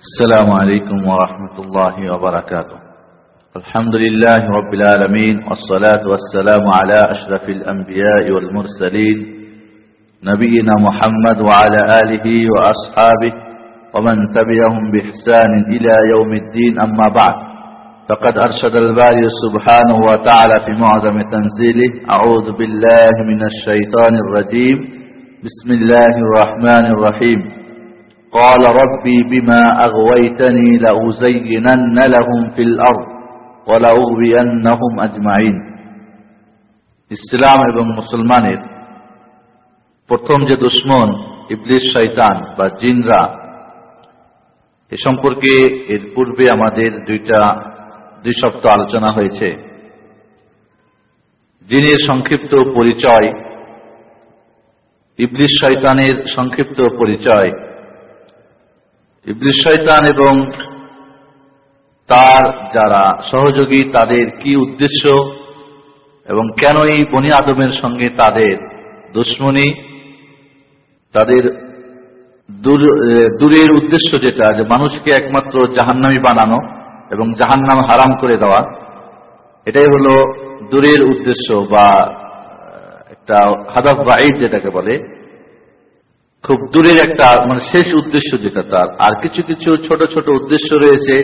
السلام عليكم ورحمة الله وبركاته. الحمد لله رب العالمين والصلاة والسلام على أشرف الأنبياء والمرسلين نبينا محمد وعلى آله وأصحابه ومن تبعهم بإحسان إلى يوم الدين. أما بعد فقد أرشد الباري سبحانه وتعالى في معظم تنزيله أعوذ بالله من الشيطان الرجيم. بسم الله الرحمن الرحيم. قال ربي بما أغويتني لأزينن لهم في الأرض ولأغوينهم أجمعين ইসলাম এবং মুসলমানের প্রথম যে দুশ্মন ইবলিশ শৈতান বা জিনরা এ সম্পর্কে এর পূর্বে আমাদের দুইটা দুই সপ্তাহ আলোচনা হয়েছে জিনের সংক্ষিপ্ত পরিচয় ইবলিশ শয়তানের সংক্ষিপ্ত পরিচয় শয়তান এবং তার যারা সহযোগী, তাদের কি উদ্দেশ্য এবং কেন এই বনি আদমের সঙ্গে তাদের দুশ্মনী? তাদের দূরের উদ্দেশ্য যেটা, যে মানুষকে একমাত্র জাহান্নামি বানানো এবং জাহান্নাম হারাম করে দেওয়া, এটাই হলো দূরের উদ্দেশ্য বা একটা হাদাফ বা ঈদ যেটাকে বলে। খুব দূরের একটা মানে শেষ উদ্দেশ্য যেটা তার। আর কিছু কিছু ছোট ছোট উদ্দেশ্য রয়েছে,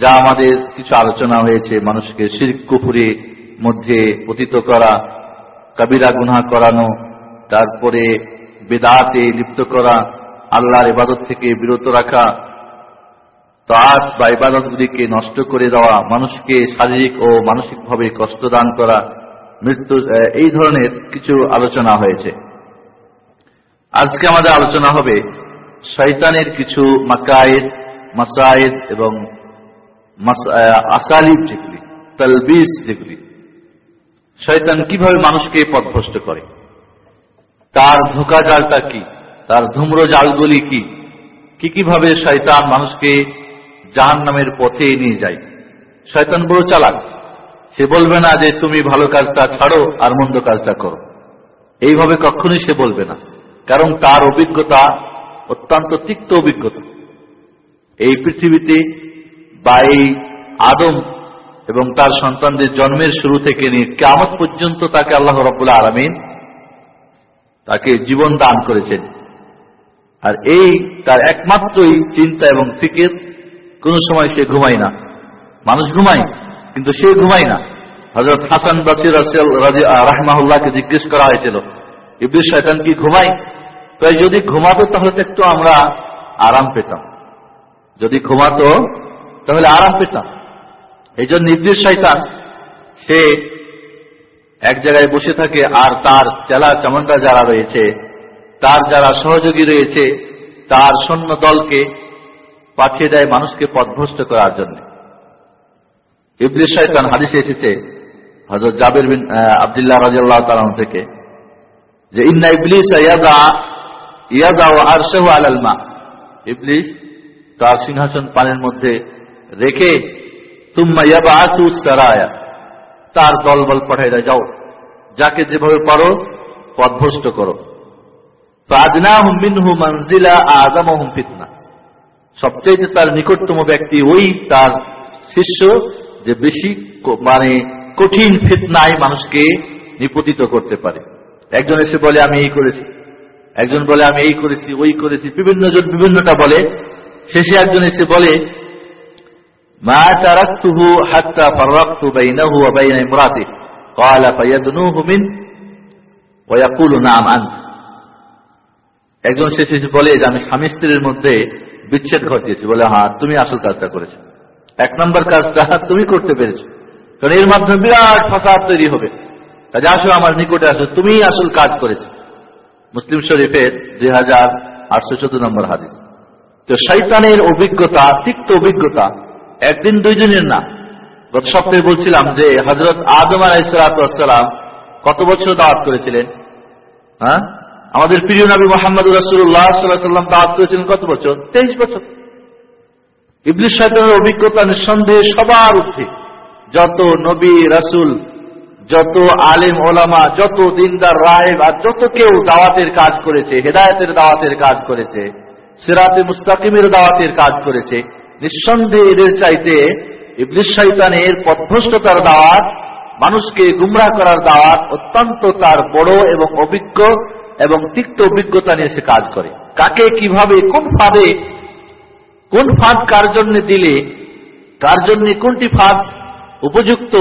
যা আমাদের কিছু আলোচনা হয়েছে, মানুষকে শির কুফুরে মধ্যে পতিত করা, কবিরা গুনা করানো, তারপরে বেদাতে লিপ্ত করা, আল্লাহর ইবাদত থেকে বিরত রাখা তাঁত বা ইবাদতগুলিকে নষ্ট করে দেওয়া, মানুষকে শারীরিক ও মানসিকভাবে কষ্ট দান করা, মৃত্যু এই ধরনের কিছু আলোচনা হয়েছে। আজকে আমাদের আলোচনা হবে শৈতানের কিছু মাকায়েদ, মাসায়েদ এবং আসালিব যেগুলি, তলবিস যেগুলি। শয়তান কীভাবে মানুষকে পথভ্রষ্ট করে? তার ধোকা জালটা কি? তার ধূম্র জালগুলি কি? কি কীভাবে শয়তান মানুষকে জাহান নামের পথে নিয়ে যায়? শয়তান বড় চালাক। সে বলবে না যে তুমি ভালো কাজটা ছাড়ো আর মন্দ কাজটা করো। এইভাবে কখনোই সে বলবে না। কারণ তার অভিজ্ঞতা অত্যন্ত তিক্ত অভিজ্ঞতা। এই পৃথিবীতে বা এই আদম এবং তার সন্তানদের জন্মের শুরু থেকে নিয়ে কেমন পর্যন্ত তাকে আল্লাহ রবুল্লা আলমিন তাকে জীবন দান করেছেন। আর এই তার একমাত্রই চিন্তা এবং ফিকের, কোন সময় সে ঘুমায় না। মানুষ ঘুমায়, কিন্তু সে ঘুমায় না। হজরত হাসান বাসির রাহমাহুল্লাহকে জিজ্ঞেস করা হয়েছিল ইবলিশ শয়তান কি ঘুমায়? তাই যদি ঘুমাতো তাহলে একটু আমরা আরাম পেতাম। যদি ঘুমাতো তাহলে আরাম পেতাম। এই জন্য নির্দিষ্ট শয়তান, সে এক জায়গায় বসে থাকে আর তার চেলা চামন্ডা যারা রয়েছে, তার যারা সহযোগী রয়েছে, তার সৈন্য দলকে পাঠিয়ে দেয় মানুষকে পথভ্রষ্ট করার জন্য। ইবলিশ শয়তান হাদিসে এসেছে হজরত জাবির বিন আবদুল্লাহ রাজিয়াল্লাহ তালাম থেকে। যে ইন্না ইবলিস আরশেহ আলালমা ইবলিশ তার সিংহাসন পানের মধ্যে রেখে, তুম্মা ইয়াবা আসু তার দলবল পাঠাই দেয়, যাও, যাকে যেভাবে পারো পদভস্ত করো। সবচেয়ে তার নিকটতম ব্যক্তি ওই তার শিষ্য যে বেশি মানে কঠিন ফিতনায় মানুষকে নিপতিত করতে পারে। একজন এসে বলে, আমি এই করেছি। একজন বলে, আমি এই করেছি, ওই করেছি। বিভিন্ন জন বিভিন্নটা বলে। শেষে একজন এসে বলে, মা তারাক্তুহু হাত্তা ফাররাক্তু বাইনাহু ওয়া বাইনা ইমরাতি ফায়াদনুহু মিন? ওয়া ইয়াকুলু, নাম আনতা একজন শেষে বলে যে আমি স্বামী স্ত্রীর মধ্যে বিচ্ছেদ ঘটিয়েছি বলে হ্যাঁ তুমি আসল কাজটা করেছ। এক নম্বর কাজটা তুমি করতে পেরেছ। কারণ এর মাধ্যমে বিরাট ফাসাদ তৈরি হবে। কাজে আসো, আমার নিকটে আসো। তুমি আসল কাজ করেছ। মুসলিম শরীফের দুই হাজার আটশো চোদ্দ নম্বর হাদিস। তো শৈতানের অভিজ্ঞতা, তিক্ত অভিজ্ঞতা, একদিন দুই দিনের না। গত সপ্তাহে বলছিলাম যে হজরত আদম আলাইসালাম কত বছর দাওয়াত করেছিলেন? হ্যাঁ? আমাদের প্রিয় নবী মোহাম্মদ রাসুল্লাহ সাল্লাম দাওয়াত করেছিলেন কত বছর? তেইশ বছর। ইবলিশ শয়তানের অভিজ্ঞতা নিঃসন্দেহে সবার ঊর্ধ্বে যত নবী, রাসুল যত আলেম ওলামা, যত দিনদার রাহেব আর যত কেউ দাওয়াতের কাজ করেছে, হেদায়তের দাওয়াতের কাজ করেছে, সেরাতে মুস্তাকিমের দাওয়াতের কাজ করেছে, নিঃসন্দেহে এদের চাইতে শৈতানের পথভ্রষ্টতার দাওয়াত, মানুষকে গুমরাহ করার দাওয়াত অত্যন্ত তার বড় এবং অভিজ্ঞ এবং তিক্ত অভিজ্ঞতা নিয়ে সে কাজ করে। কাকে কীভাবে, কোন ফাঁদে, কোন ফাঁদ কার জন্য দিলে, কার জন্য কোনটি ফাঁদ উপযুক্ত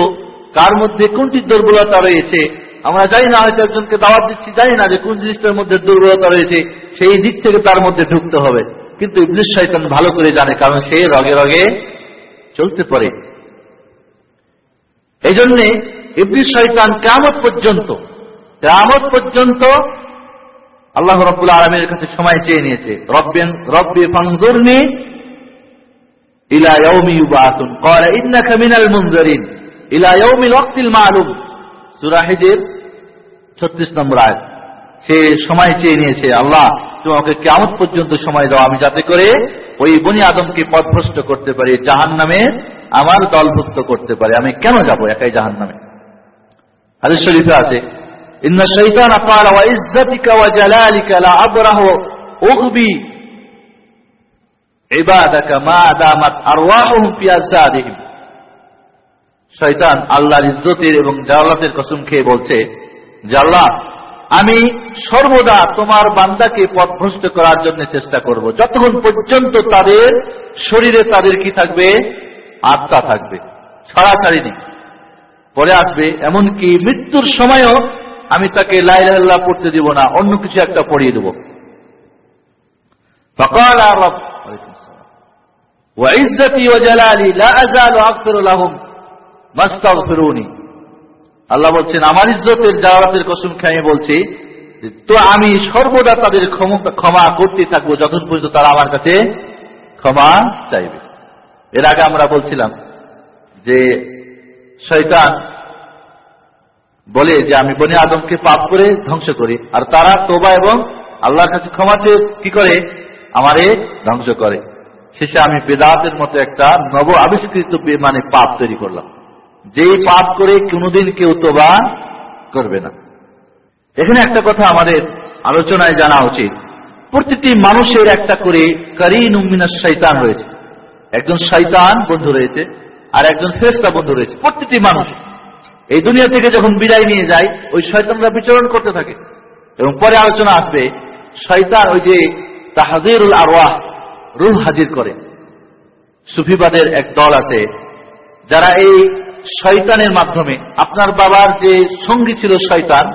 কার মধ্যে কোনটি দুর্বলতা রয়েছে? আমরা জানি না, হয়তো একজনকে দাওয়াত দিচ্ছি, জানি না যে কোন জিনিসটার মধ্যে দুর্বলতা রয়েছে, সেই দিক থেকে তার মধ্যে ঢুকতে হবে। কিন্তু ইবলিশ শয়তান ভালো করে জানে, কারণ সে রগে রগে চলতে পারে। এই জন্যে ইবলিশ কেমত পর্যন্ত কেমত পর্যন্ত আল্লাহ রব্বুল আলমের কাছে সময় চেয়ে নিয়েছে। রব্বেন, রব্বে ফাংদুরনি ইলা ইয়াউমি ইউবাসুন। ক্বালা ইন্নাকা ছত্রিশ নম্বর আয় সে সময় চেয়ে নিয়েছে, আল্লাহ কেমন পর্যন্ত সময় দাও, আমি যাতে করে ওই বনি আদমকে পথভ্রষ্ট করতে পারি জাহান নামে আমার দলভুক্ত করতে পারে। আমি কেন যাব একাই জাহান নামে আছে, ইন্না শৈতান শয়তান আল্লাহর ইজ্জতের এবং জালাতের কসম খেয়ে বলছে যে আল্লাহ আমি সর্বদা তোমার বান্দাকে পথভ্রষ্ট করার জন্য চেষ্টা করব যতক্ষণ পর্যন্ত তাদের শরীরে তাদের কি থাকবে আত্মা থাকবে ছড়াছাড়ি নেই পরে আসবে এমনকি মৃত্যুর সময়ও আমি তাকে লাইল্লাহ পড়তে দিব না অন্য কিছু একটা পড়িয়ে দেব فقال رب وعزتي وجلالي لا أزال أغفر لهم আল্লাহ বলছেন, আমার ইজ্জতের জালাতের কসম খেয়ে আমি বলছি তো আমি সর্বদা তাদের ক্ষমা করতে থাকব যতক্ষণ পর্যন্ত তারা আমার কাছে ক্ষমা চাইবে। এর আগে আমরা বলছিলাম যে শৈতান বলে যে, আমি বনে আদমকে পাপ করে ধ্বংস করি, আর তারা তোবা এবং আল্লাহর কাছে ক্ষমা চেয়ে কি করে? আমারে ধ্বংস করে। শেষে আমি বেদাতের মতো একটা নব আবিষ্কৃত মানে পাপ তৈরি করলাম। যেই পাপ করে কোনোদিন কেউ তোবা করবে না। এখানে একটা কথা আমাদের আলোচনায় জানা উচিত। প্রতিটি মানুষের একটা করে করিন উম্মিনার শৈতান রয়েছে। একজন শৈতান বন্ধু রয়েছে আর একজন ফেরেস্তা বন্ধু রয়েছে, প্রতিটি মানুষ। এই দুনিয়া থেকে যখন বিদায় নিয়ে যায়, ওই শয়তানরা বিচরণ করতে থাকে। এবং পরে আলোচনা আসবে, শয়তান ওই যে তাহাজিরুল আরওয়াহ রুহ হাজির করে। সুফিবাদের এক দল আছে, যারা এই শয়তানের মাধ্যমে। আপনার বাবার যে সঙ্গী ছিল শয়তান,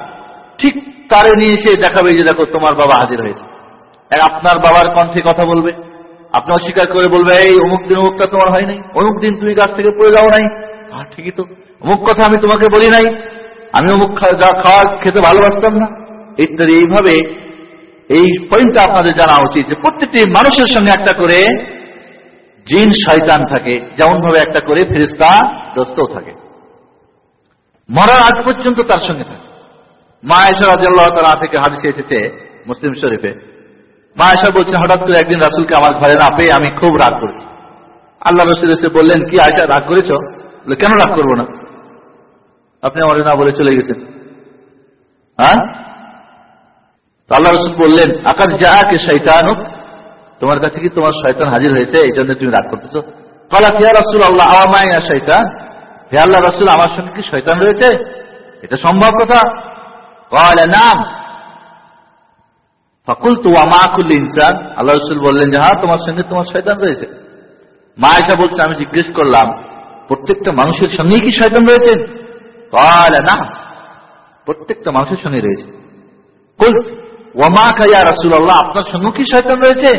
ঠিক তারে নিয়ে এসে দেখাবে যে দেখো তোমার বাবা হাজির হয়েছে। আপনার বাবার কণ্ঠে কথা বলবে। আপনি অস্বীকার করে বলবে, এই, অমুক দিন অমুকটা তোমার হয় নাই। অমুক দিন তুমি গাছ থেকে পড়ে যাও নাই। হ্যাঁ ঠিকই তো। অমুক কথা আমি তোমাকে বলি নাই। আমি অমুক যা খাওয়া খেতে ভালোবাসতাম না। ইত্যাদি। এইভাবে এই পয়েন্টটা আপনাদের জানা উচিত যে প্রত্যেকটি মানুষের সঙ্গে একটা করে জিন, শয়তান থাকে। যেমন ভাবে একটা করে ফেরিস্তা দোস্ত থাকে। মরার আজ পর্যন্ত তার সঙ্গে থাকে। মা এসা রাজিয়াল্লাহ তালা থেকে হাদিসে এসেছে মুসলিম শরীফে। মা এসা বলছে, হঠাৎ করে একদিন রাসুলকে আমার ঘরে না পেয়ে আমি খুব রাগ করেছি। আল্লাহ রসুল এসে বললেন, কি আয়সা রাগ করেছ? কেন রাগ করব না? আপনি আমার না বলে চলে গেছেন। হ্যাঁ? আল্লাহ রসুল বললেন, আকাশ যা কে শৈতান তোমার কাছে কি তোমার শয়তান হাজির হয়েছে? এই জন্য তুমি রাগ করতেছো? কলা কিয়া রসুল আল্লাহ আমায় শৈতান হে আল্লাহ রসুল, আমার সঙ্গে কি শয়তান রয়েছে? এটা সম্ভব কথা? নাম। ফাকুল তু আমাকুল ইনসান। আল্লাহ রসুল বললেন যে হ্যাঁ তোমার সঙ্গে তোমার শয়তান রয়েছে। মা এসা বলছে, আমি জিজ্ঞেস করলাম, প্রত্যেকটা মানুষের সঙ্গেই কি শয়তান রয়েছে? না প্রত্যেকটা মানুষের সঙ্গে রয়েছে। রাসুল আল্লাহ আপনার সঙ্গে কি শয়তান রয়েছে?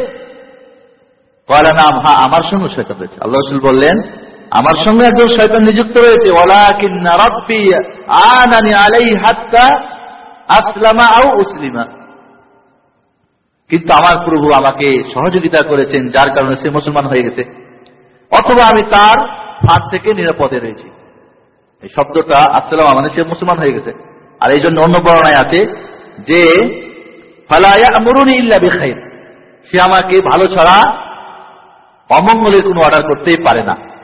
কয়লা নাম। হ্যাঁ আমার সঙ্গে শয়তান রয়েছে। আল্লাহ রসুল বললেন আমার সঙ্গে একজন শয়তান নিযুক্ত রয়েছে। উসলিমা। কিন্তু আমার প্রভু আমাকে সহযোগিতা করেছেন, যার কারণে সে মুসলমান হয়ে গেছে। অথবা আমি তার হাত থেকে নিরাপদে রয়েছি। এই শব্দটা আসসালাম মানে সে মুসলমান হয়ে গেছে। আর এই জন্য অন্য বর্ণায় আছে যে ফালায়ামরুনি ইল্লা সে আমাকে ভালো ছাড়া অমঙ্গলের কোনো অর্ডার করতেই পারে না।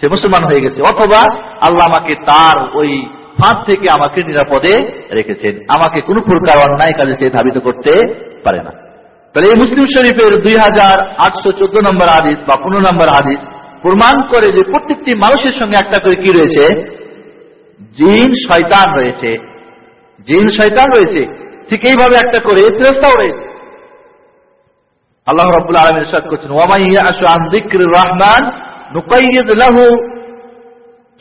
সে মুসলমান হয়ে গেছে। অথবা আল্লাহ আমাকে তার ওই ফাঁদ থেকে আমাকে নিরাপদে রেখেছেন। আমাকে কোনো প্রকার অন্যায় কাজে সে ধাবিত করতে পারে না। তাহলে এই মুসলিম শরীফের দুই হাজার আটশো চোদ্দ নম্বর হাদিস বা পনেরো নম্বর হাদিস প্রমাণ করে যে প্রত্যেকটি মানুষের সঙ্গে একটা করে কি রয়েছে? জিন, শয়তান রয়েছে। জিন, শয়তান রয়েছে। ঠিক এইভাবে একটা করে ফেরেস্তাও রয়েছে। আল্লাহ রাব্বুল আলমের ইরশাদ করছেন, ওয়া মান ইয়াশু আন যিকরির রহমান নুকাইয়িদ লাহু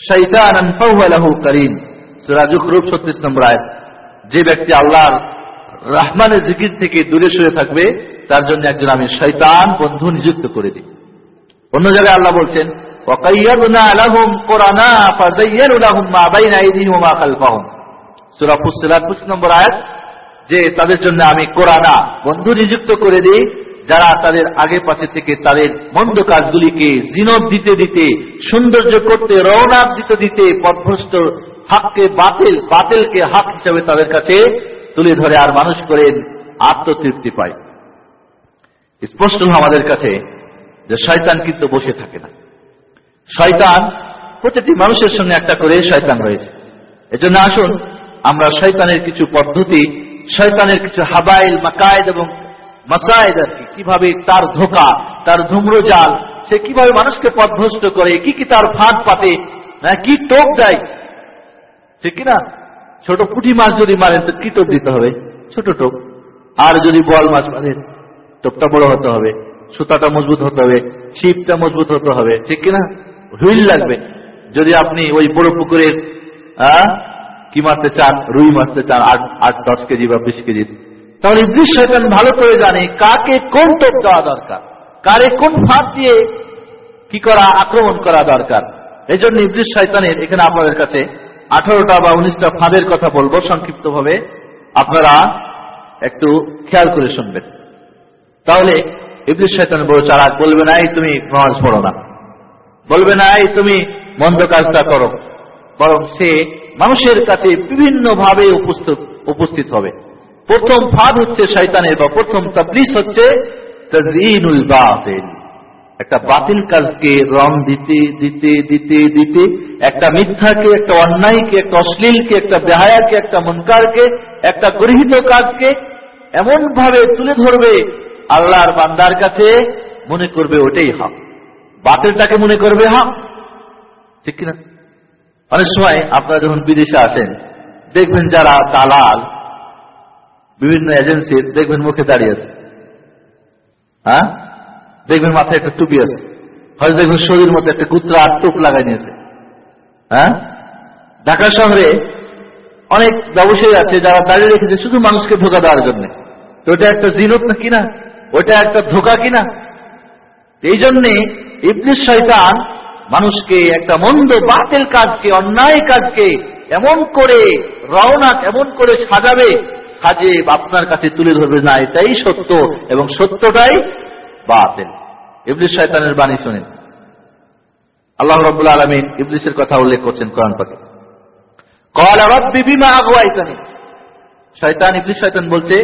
শাইতানান ফাওয়া লাহু কারীম। সূরা যুখরুব 36 নম্বর আয়াত। যে ব্যক্তি আল্লাহর রহমানের জিকির থেকে দূরে সরে থাকবে, তার জন্য একজন আমি শয়তান বন্ধু নিযুক্ত করে দিই। অন্য জায়গায় আল্লাহ বলছেন ওয়াকাইয়াদনা লাহুম কুরআনা ফাযাইয়্যালু লাহুম মা বাইনা আইদিহিম ওয়া মা খালফাহুম। সূরা ফুসসিলাত 36 নম্বর আয়াত, যে তাদের জন্য আমি কুরআনা বন্ধু নিযুক্ত করে দিই যারা তাদের আগে পাশে থেকে তাদের মন্দ কাজগুলিকে জিনত দিতে দিতে, সৌন্দর্য করতে রওনাক দিতে দিতে পথভ্রষ্ট হাককে বাতিল, বাতিলকে হাক হিসাবে তাদের কাছে তুলে ধরে আর মানুষ করেন আত্মতৃপ্তি পায়। স্পষ্ট আমাদের কাছে যে শয়তান কিন্তু বসে থাকে না। শয়তান প্রতিটি মানুষের সঙ্গে একটা করে শয়তান রয়েছে। এজন্য আসুন, আমরা শয়তানের কিছু পদ্ধতি, শয়তানের কিছু হাবাইল, মাকায়দ এবং মাসায়দ আর কীভাবে তার ধোকা, তার ধূম্রজাল, সে কীভাবে মানুষকে পথভ্রষ্ট করে, কি কি তার ফাঁদ পাতে না কি টোপ দেয়। ঠিক কিনা ছোট পুঁটি মাছ যদি মারেন, তো কি টোপ দিতে হবে? ছোট টোপ। আর যদি বল মাছ মারেন, টোপটা বড় হতে হবে, সুতাটা মজবুত হতে হবে, ছিপটা মজবুত হতে হবে, ঠিক কিনা হুইল লাগবে। যদি আপনি ওই বড় পুকুরের কি মারতে চান? রুই মারতে চান, আট আট, দশ কেজি বা বিশ কেজি তাহলে ইবলিশ শয়তান ভালো করে জানে কাকে কোন টোপ দেওয়া দরকার। কারে কোন ফাঁদ দিয়ে কি করা, আক্রমণ করা দরকার। এই জন্য ইবলিশ শয়তানের এখানে আপনাদের কাছে আঠারোটা বা উনিশটা ফাঁদের কথা বলব সংক্ষিপ্ত ভাবে আপনারা একটু খেয়াল করে শুনবেন। তাহলে ইবলিশ শয়তান বড় চালাক, বলবে না, এই তুমি নামাজ পড়ো না। বলবে না, এই তুমি মন্দ কাজটা করো। বরং সে মানুষের কাছে বিভিন্ন ভাবে উপস্থিত উপস্থিত হবে। প্রথম ফাঁদ হচ্ছে শয়তানের বা প্রথম তাবলিস হচ্ছে তাজঈনুল বাতিল। একটা বাতিল কাজকে রং দিতে দিতে দিতে দিতে, একটা মিথ্যাকে, একটা অন্যায়কে, একটা অশ্লীলকে, একটা বেহায়াকে, একটা মনকারকে, একটা গৃহীত কাজকে এমন ভাবে তুলে ধরবে আল্লাহর বান্দার কাছে, মনে করবে ওটাই হক। বাতিলটাকে মনে করবে হক। ঠিক কিনা? অনেক সময় আপনারা যখন বিদেশে আসেন, দেখবেন যারা দালাল বিভিন্ন এজেন্সির দেখবেন মুখে দাঁড়িয়ে আছে। হ্যাঁ? দেখবেন মাথায় একটা টুপি আছে। হয়তো দেখবেন শরীর মতো একটা কুত্রা টুপ লাগাই নিয়েছে। হ্যাঁ? ঢাকা শহরে অনেক ব্যবসায়ী আছে যারা দাঁড়িয়ে রেখেছে শুধু মানুষকে ধোকা দেওয়ার জন্য। তো ওটা একটা জিনত না কিনা? ওটা একটা ধোকা কিনা? এই জন্যে ইবলিশ শয়তান মানুষকে একটা মন্দ বাতিল কাজকে, অন্যায় কাজকে এমন করে, রওনা এমন করে সাজাবে সাজে আপনার কাছে তুলে ধরবে না, এটাই সত্য এবং সত্যটাই বাতিল। ইবলিশ শয়তানের বাণী শোনেন। আল্লাহ রব্বুল আলমিন ইবলিশের কথা উল্লেখ করছেন কোরআন পাকে। শয়তান ইবলিশ শয়তান বলছে,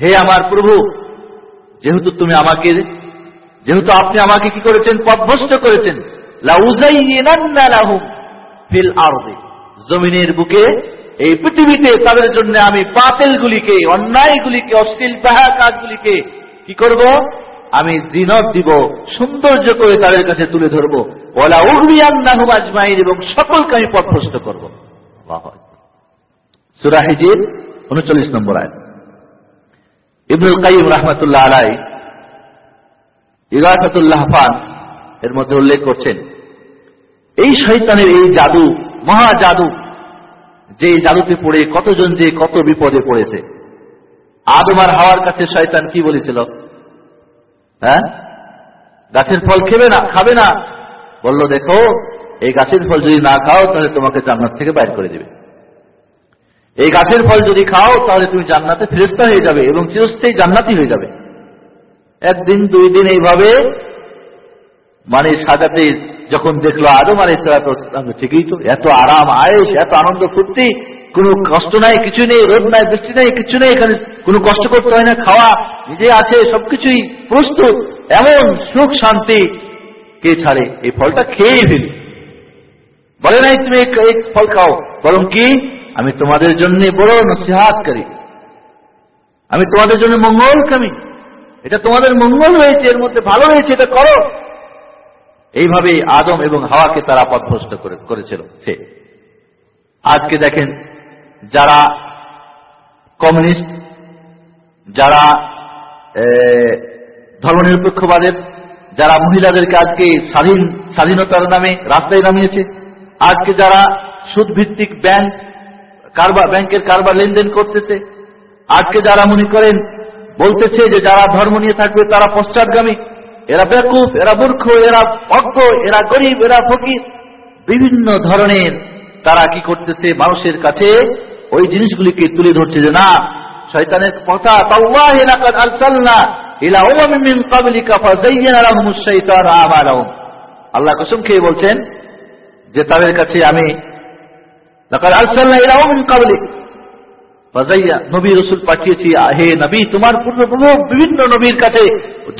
হে আমার প্রভু, যেহেতু তুমি আমাকে, যেহেতু আপনি আমাকে কি করেছেন? পথভ্রষ্ট করেছেন। লাহুম ফিল আরদি। জমিনের বুকে এই পৃথিবীতে তাদের জন্য আমি বাতিলগুলিকে, অন্যায়গুলিকে, অশ্লীল পাহা কাজগুলিকে কি করব? আমি জিনত দিব, সৌন্দর্য করে তাদের কাছে তুলে ধরবো। ওলা উহবিয়ান্নাহুম আজমাইন এবং সকলকে আমি পথভ্রষ্ট করব। সূরা হিজর 39 নম্বর আয়াত। ইবনুল কাইয়িম রাহমাতুল্লাহ আলাই ইগাফাতুল্লাহ ফান এর মধ্যে উল্লেখ করছেন, এই শৈতানের এই জাদু, মহা জাদু যে জাদুতে পড়ে, কতজন যে কত বিপদে পড়েছে। আদম আর হাওয়ার কাছে শয়তান কি বলেছিল? হ্যাঁ? গাছের ফল খেবে না, খাবে না। বলল, দেখো, এই গাছের ফল যদি না খাও, তাহলে তোমাকে জান্নাত থেকে বাইর করে দেবে। এই গাছের ফল যদি খাও, তাহলে তুমি জান্নাতে ফেরেস্তা হয়ে যাবে এবং চিরস্থায়ী জান্নাতি হয়ে যাবে। একদিন, দুই দিন এইভাবে মানে সাজাতে যখন দেখল আদম আলাই ঠিকই তো, এত আরাম আয়েস এত আনন্দ, ফুর্তি, কোনো কষ্ট নাই, কিছু নেই, রোদ নাই, বৃষ্টি নাই, কিছু নেই, এখানে কোনো কষ্ট করতে হয় না, খাওয়া, নিজে আছে, সবকিছুই প্রস্তুত, এমন সুখ শান্তি, কে ছাড়ে? এই ফলটা খেয়ে ফেলি। বলে নাই, তুমি এই ফল খাও, বরং কি? আমি তোমাদের জন্য বড় নসিহাত করি। আমি তোমাদের জন্য মঙ্গলকামী এটা তোমাদের মঙ্গল হয়েছে, এর মধ্যে ভালো হয়েছে, এটা করো। এইভাবে আদম এবং হাওয়াকে তারা পথভ্রষ্ট করেছিল, সে। আজকে দেখেন, যারা কমিউনিস্ট, যারা ধর্মনিরপেক্ষবাদের, যারা মহিলাদেরকে আজকে স্বাধীন স্বাধীনতার নামে রাস্তায় নামিয়েছে, আজকে যারা সুদ ভিত্তিক ব্যাংক, কারবার ব্যাংকের কারবার লেনদেন করতেছে, আজকে যারা মনে করেন, বলতেছে যে যারা ধর্ম নিয়ে থাকবে তারা পশ্চাৎগামী এরা বেকুফ, এরা মূর্খ, এরা অজ্ঞ, এরা গরিব, এরা ফকির। বিভিন্ন ধরনের তারা কি করতেছে মানুষের কাছে? ওই জিনিসগুলিকে তুলে ধরছে যে, না, শয়তানের কথা আল্লাহ কসম খেয়ে বলছেন যে, তাদের কাছে আমি নবী রসুল পাঠিয়েছি হে নবী, তোমার পূর্ব বিভিন্ন নবীর কাছে,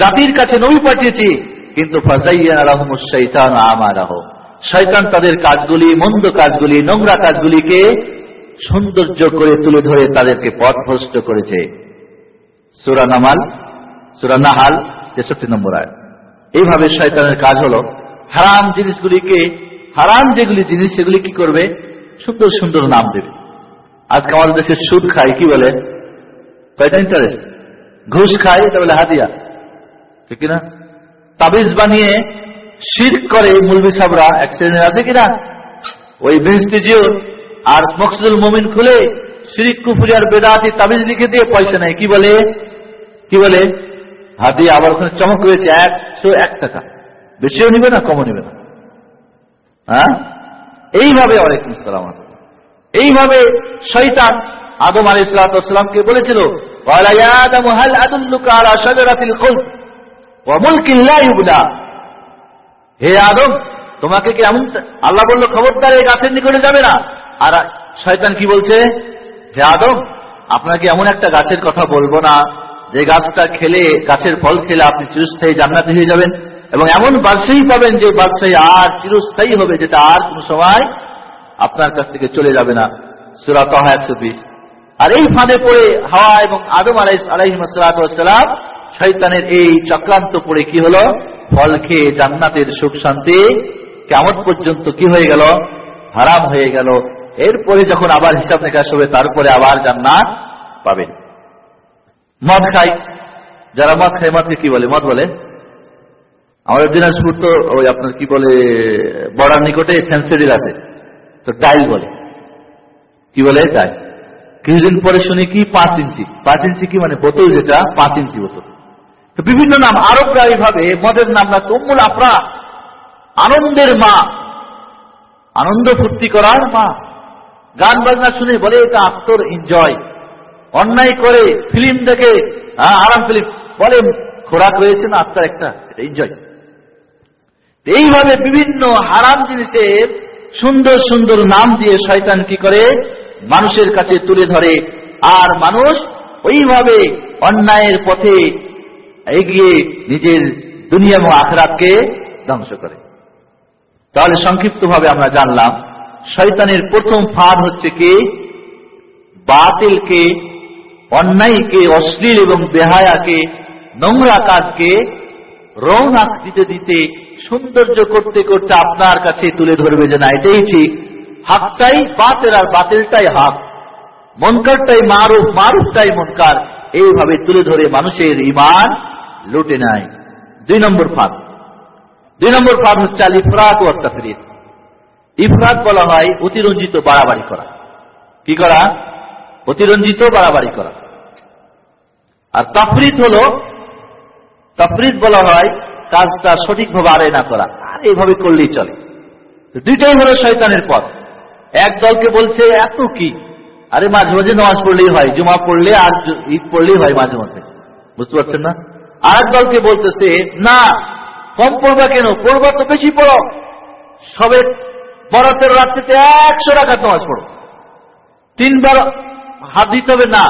জাতির কাছে নবী পাঠিয়েছি, কিন্তু শৈতান তাদের কাজগুলি, মন্দ কাজগুলি, নোংরা কাজগুলিকে সৌন্দর্য করে তুলে ধরে তাদেরকে পথভ্রষ্ট করেছে। সুরা নামাল, সুরা তেষট্টি নম্বর আয় এইভাবে শয়তানের কাজ হলো, হারাম জিনিসগুলিকে, হারাম যেগুলি জিনিস, সেগুলি কি করবে? সুন্দর সুন্দর নাম দেবে। আজকে আমাদের দেশে সুদ খায়, কি বলে? কয়টা ইন্টারেস্ট ঘুষ খায়, এটা বলে হাতিয়া ঠিক কিনা? তাবিজ বানিয়ে শির করে মুলবি সাবরা, এক শ্রেণির আছে কিনা? ওই বেঞ্চটিজিও আর মকসুদুল মোমিন খুলে শিরিক, কুফুরি আর বেদাতি তাবিজ লিখে দিয়ে পয়সা নেয়, কি বলে? কি বলে? হাতিয়া আবার ওখানে চমক রয়েছে, একশো এক টাকা। বেশিও নিবে না, কমও নিবে না। হ্যাঁ? এইভাবে ওয়ালাইকুম সালাম এইভাবে শৈতান আদম আলী সালাতামকে বলেছিল হে আদম, তোমাকে কি এমন আল্লাহ বলল, খবরদার, এই গাছের নিকটে যাবে না। আর শয়তান কি বলছে? হে আদম, আপনাকে এমন একটা গাছের কথা বলব না, যে গাছটা খেলে, গাছের ফল খেলে আপনি চিরস্থায়ী জান্নাতি হয়ে যাবেন এবং এমন বাদশাহী পাবেন যে বাদশাহী আর চিরস্থায়ী হবে, যেটা আর কোন সময় আপনার কাছ থেকে চলে যাবে না। সুরাত একশো বিশ। আর এই ফাঁদে পড়ে হাওয়া এবং আদম আলাই আলাইসালাম শৈতানের এই চক্রান্ত পড়ে কি হলো? ফল খেয়ে জান্নাতের সুখ শান্তি কেমন পর্যন্ত কি হয়ে গেল? হারাম হয়ে গেল। এরপরে যখন আবার হিসাব নিকাশ হবে, তারপরে আবার জান্নাত পাবেন। মদ খাই। যারা মদ খায়, মদকে কি বলে? মদ বলে? আমাদের দিনাজপুর তো ওই আপনার কি বলে বড়ার নিকটে ফ্যান্সিডিল আছে। তো টাইল বলে। কি বলে টাইল কিছুদিন পরে শুনি কি পাঁচ ইঞ্চি। পাঁচ ইঞ্চি কি মানে বোতল যেটা? পাঁচ ইঞ্চি বোতল। তো বিভিন্ন নাম, আরও প্রায় ভাবে মদের নাম না তুমুল আফরা, আনন্দের মা, আনন্দ ফুর্তি করার মা। গান বাজনা শুনে বলে এটা আত্মর এনজয় অন্যায় করে ফিল্ম দেখে হ্যাঁ আরাম ফিল্ম। বলে, খোরাক রয়েছে না, আত্মার একটা এনজয় এইভাবে বিভিন্ন হারাম জিনিসের সুন্দর সুন্দর নাম দিয়ে শয়তান কি করে? মানুষের কাছে তুলে ধরে। আর মানুষ ওইভাবে অন্যায়ের পথে এগিয়ে নিজের দুনিয়া এবং আখরাতকে ধ্বংস করে। তাহলে সংক্ষিপ্তভাবে আমরা জানলাম, শয়তানের প্রথম ফাঁদ হচ্ছে কি? বাতিলকে, অন্যায়কে, অশ্লীল এবং বেহায়াকে, নোংরা কাজকে রং দিতে দিতে সৌন্দর্য করতে করতে আপনার কাছে তুলে ধরবে যে না, এটাই ঠিক। হাকটাই বাতের আর বাতিলটাই হাক। মনকারটাই মারুফ, মারুফটাই মনকার। এইভাবে তুলে ধরে মানুষের ইমান লুটে নেয়। দুই নম্বর ফাঁদ। দুই নম্বর ফাঁদ হচ্ছে আল ইফরাত ও তাফরিদ ইফরাত বলা হয় অতিরঞ্জিত বাড়াবাড়ি করা। কি করা? অতিরঞ্জিত বাড়াবাড়ি করা। আর তাফরিদ হল তাফরিদ বলা হয় কাজটা সঠিকভাবে আরে না করা, আর এইভাবে করলেই চলে। দুইটাই হলো শয়তানের পথ। এক দলকে বলছে, এত কি? আরে মাঝে মাঝে নামাজ পড়লেই হয়, জমা পড়লে আর ঈদ পড়লেই হয় মাঝে মধ্যে। বুঝতে পারছেন না? আর দলকে বলতেছে, না, কম পড়বা কেন? পড়বা তো বেশি পড়ো। সবে বরাতের রাত্রিতে একশো টাকা নামাজ পড়ো। তিনবার হাত দিতে হবে, না,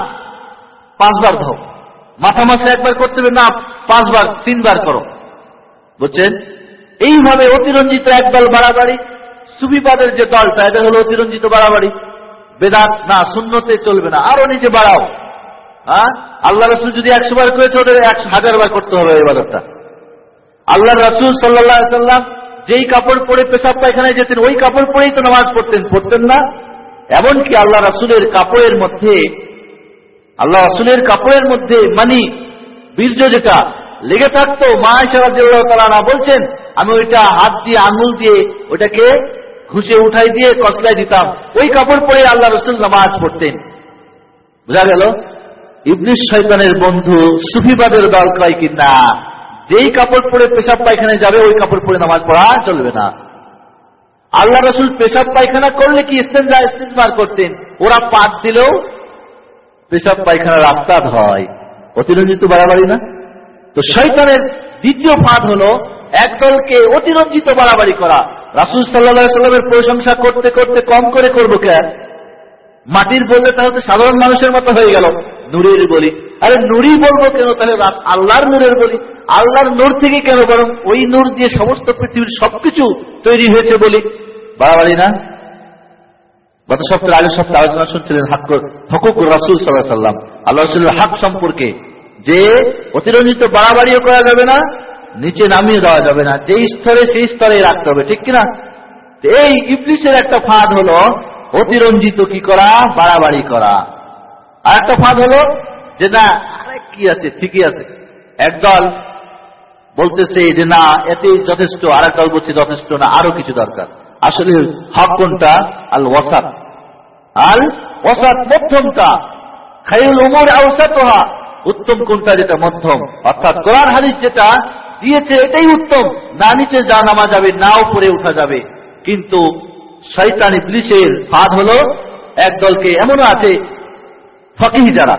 পাঁচবার ধাও মাথা মাসে একবার করতে হবে, না, পাঁচবার, তিনবার করো। বুঝছেন এইভাবে অতিরঞ্জিত একদল বাড়াবাড়ি সুবিবাদের যে দলটা, এটা হলো অতিরঞ্জিত বাড়াবাড়ি। বেদাত না শূন্যতে চলবে না। আরও নিচে বাড়াও। হ্যাঁ? আল্লাহ রসুল যদি একশো বার করেছে, ওদের একশো হাজার বার করতে হবে এই বাদতটা আল্লাহ রসুল সাল্লাহ সাল্লাম যেই কাপড় পরে পেশাব পায়খানায় যেতেন, ওই কাপড় পরেই তো নামাজ পড়তেন পড়তেন না। এমনকি আল্লাহ রাসুলের কাপড়ের মধ্যে, আল্লাহ রাসুলের কাপড়ের মধ্যে মানি, বীর্য যেটা লেগে থাকতো, মা তারা বলছেন, আমি ওইটা হাত দিয়ে, আঙুল দিয়ে ওইটাকে ঘুষে উঠাই দিয়ে কসলায় দিতাম। ওই কাপড় পরে আল্লাহ রসুল নামাজ পড়তেন। বোঝা গেল? ইবলিশ শৈতানের বন্ধু সুফিবাদের দল কয় কি না? যেই কাপড় পরে পেশাব পায়খানায় যাবে, ওই কাপড় পরে নামাজ পড়া চলবে না। আল্লাহ রসুল পেশাব পায়খানা করলে কি ইস্তেঞ্জা ইস্তেজমার করতেন? ওরা পাট দিলেও পেশাব পায়খানা রাস্তা হয়। অতিরঞ্জিত বাড়াবাড়ি না? তো শৈতানের দ্বিতীয় ফাঁদ হল, একদলকে অতিরঞ্জিত বাড়াবাড়ি করা। রাসুল সাল্লা সাল্লামের প্রশংসা করতে করতে কম করে করব কে? মাটির বললে তাহলে সাধারণ মানুষের মতো হয়ে গেল। নুরের বলি। আরে নুরি বলব কেন? তাহলে আল্লাহর নূরের বলি। আল্লাহর নূর থেকে কেন বরং ওই নূর দিয়ে সমস্ত পৃথিবীর সবকিছু তৈরি হয়েছে বলি? বাড়াবাড়ি না? গত সপ্তাহে আগের সপ্তাহে আলোচনা শুনছিলেন হাক হকুক রাসুল সাল্লাহ সাল্লাম। আল্লাহ রসুলের হাক সম্পর্কে যে অতিরঞ্জিত বাড়াবাড়িও করা যাবে না, নিচে নামিয়ে দেওয়া যাবে না, যে স্তরে সেই স্তরে রাখতে হবে, ঠিক কিনা? এই ইবলিশের একটা ফাঁদ হলো অতিরঞ্জিত কি করা, বাড়াবাড়ি করা। আর একটা ফাঁদ হলো যে না কি আছে, ঠিকই আছে। একদল বলতেছে যে না, এতে যথেষ্ট আর একদল বলছে যথেষ্ট না, আরও কিছু দরকার। আসলে হক কোনটা? আল ওয়াসাত আল ওয়াসাত মধ্যমটা খাইল উমর আউসাতহা উত্তম কোনটা? যেটা মধ্যম। অর্থাৎ কোরআন হাদিস যেটা দিয়েছে, এটাই উত্তম। না নিচে যা নামা যাবে, না উপরে উঠা যাবে। কিন্তু শৈতান ইবলিশের ফাঁদ হলো একদলকে এমনও আছে, ফকিহ যারা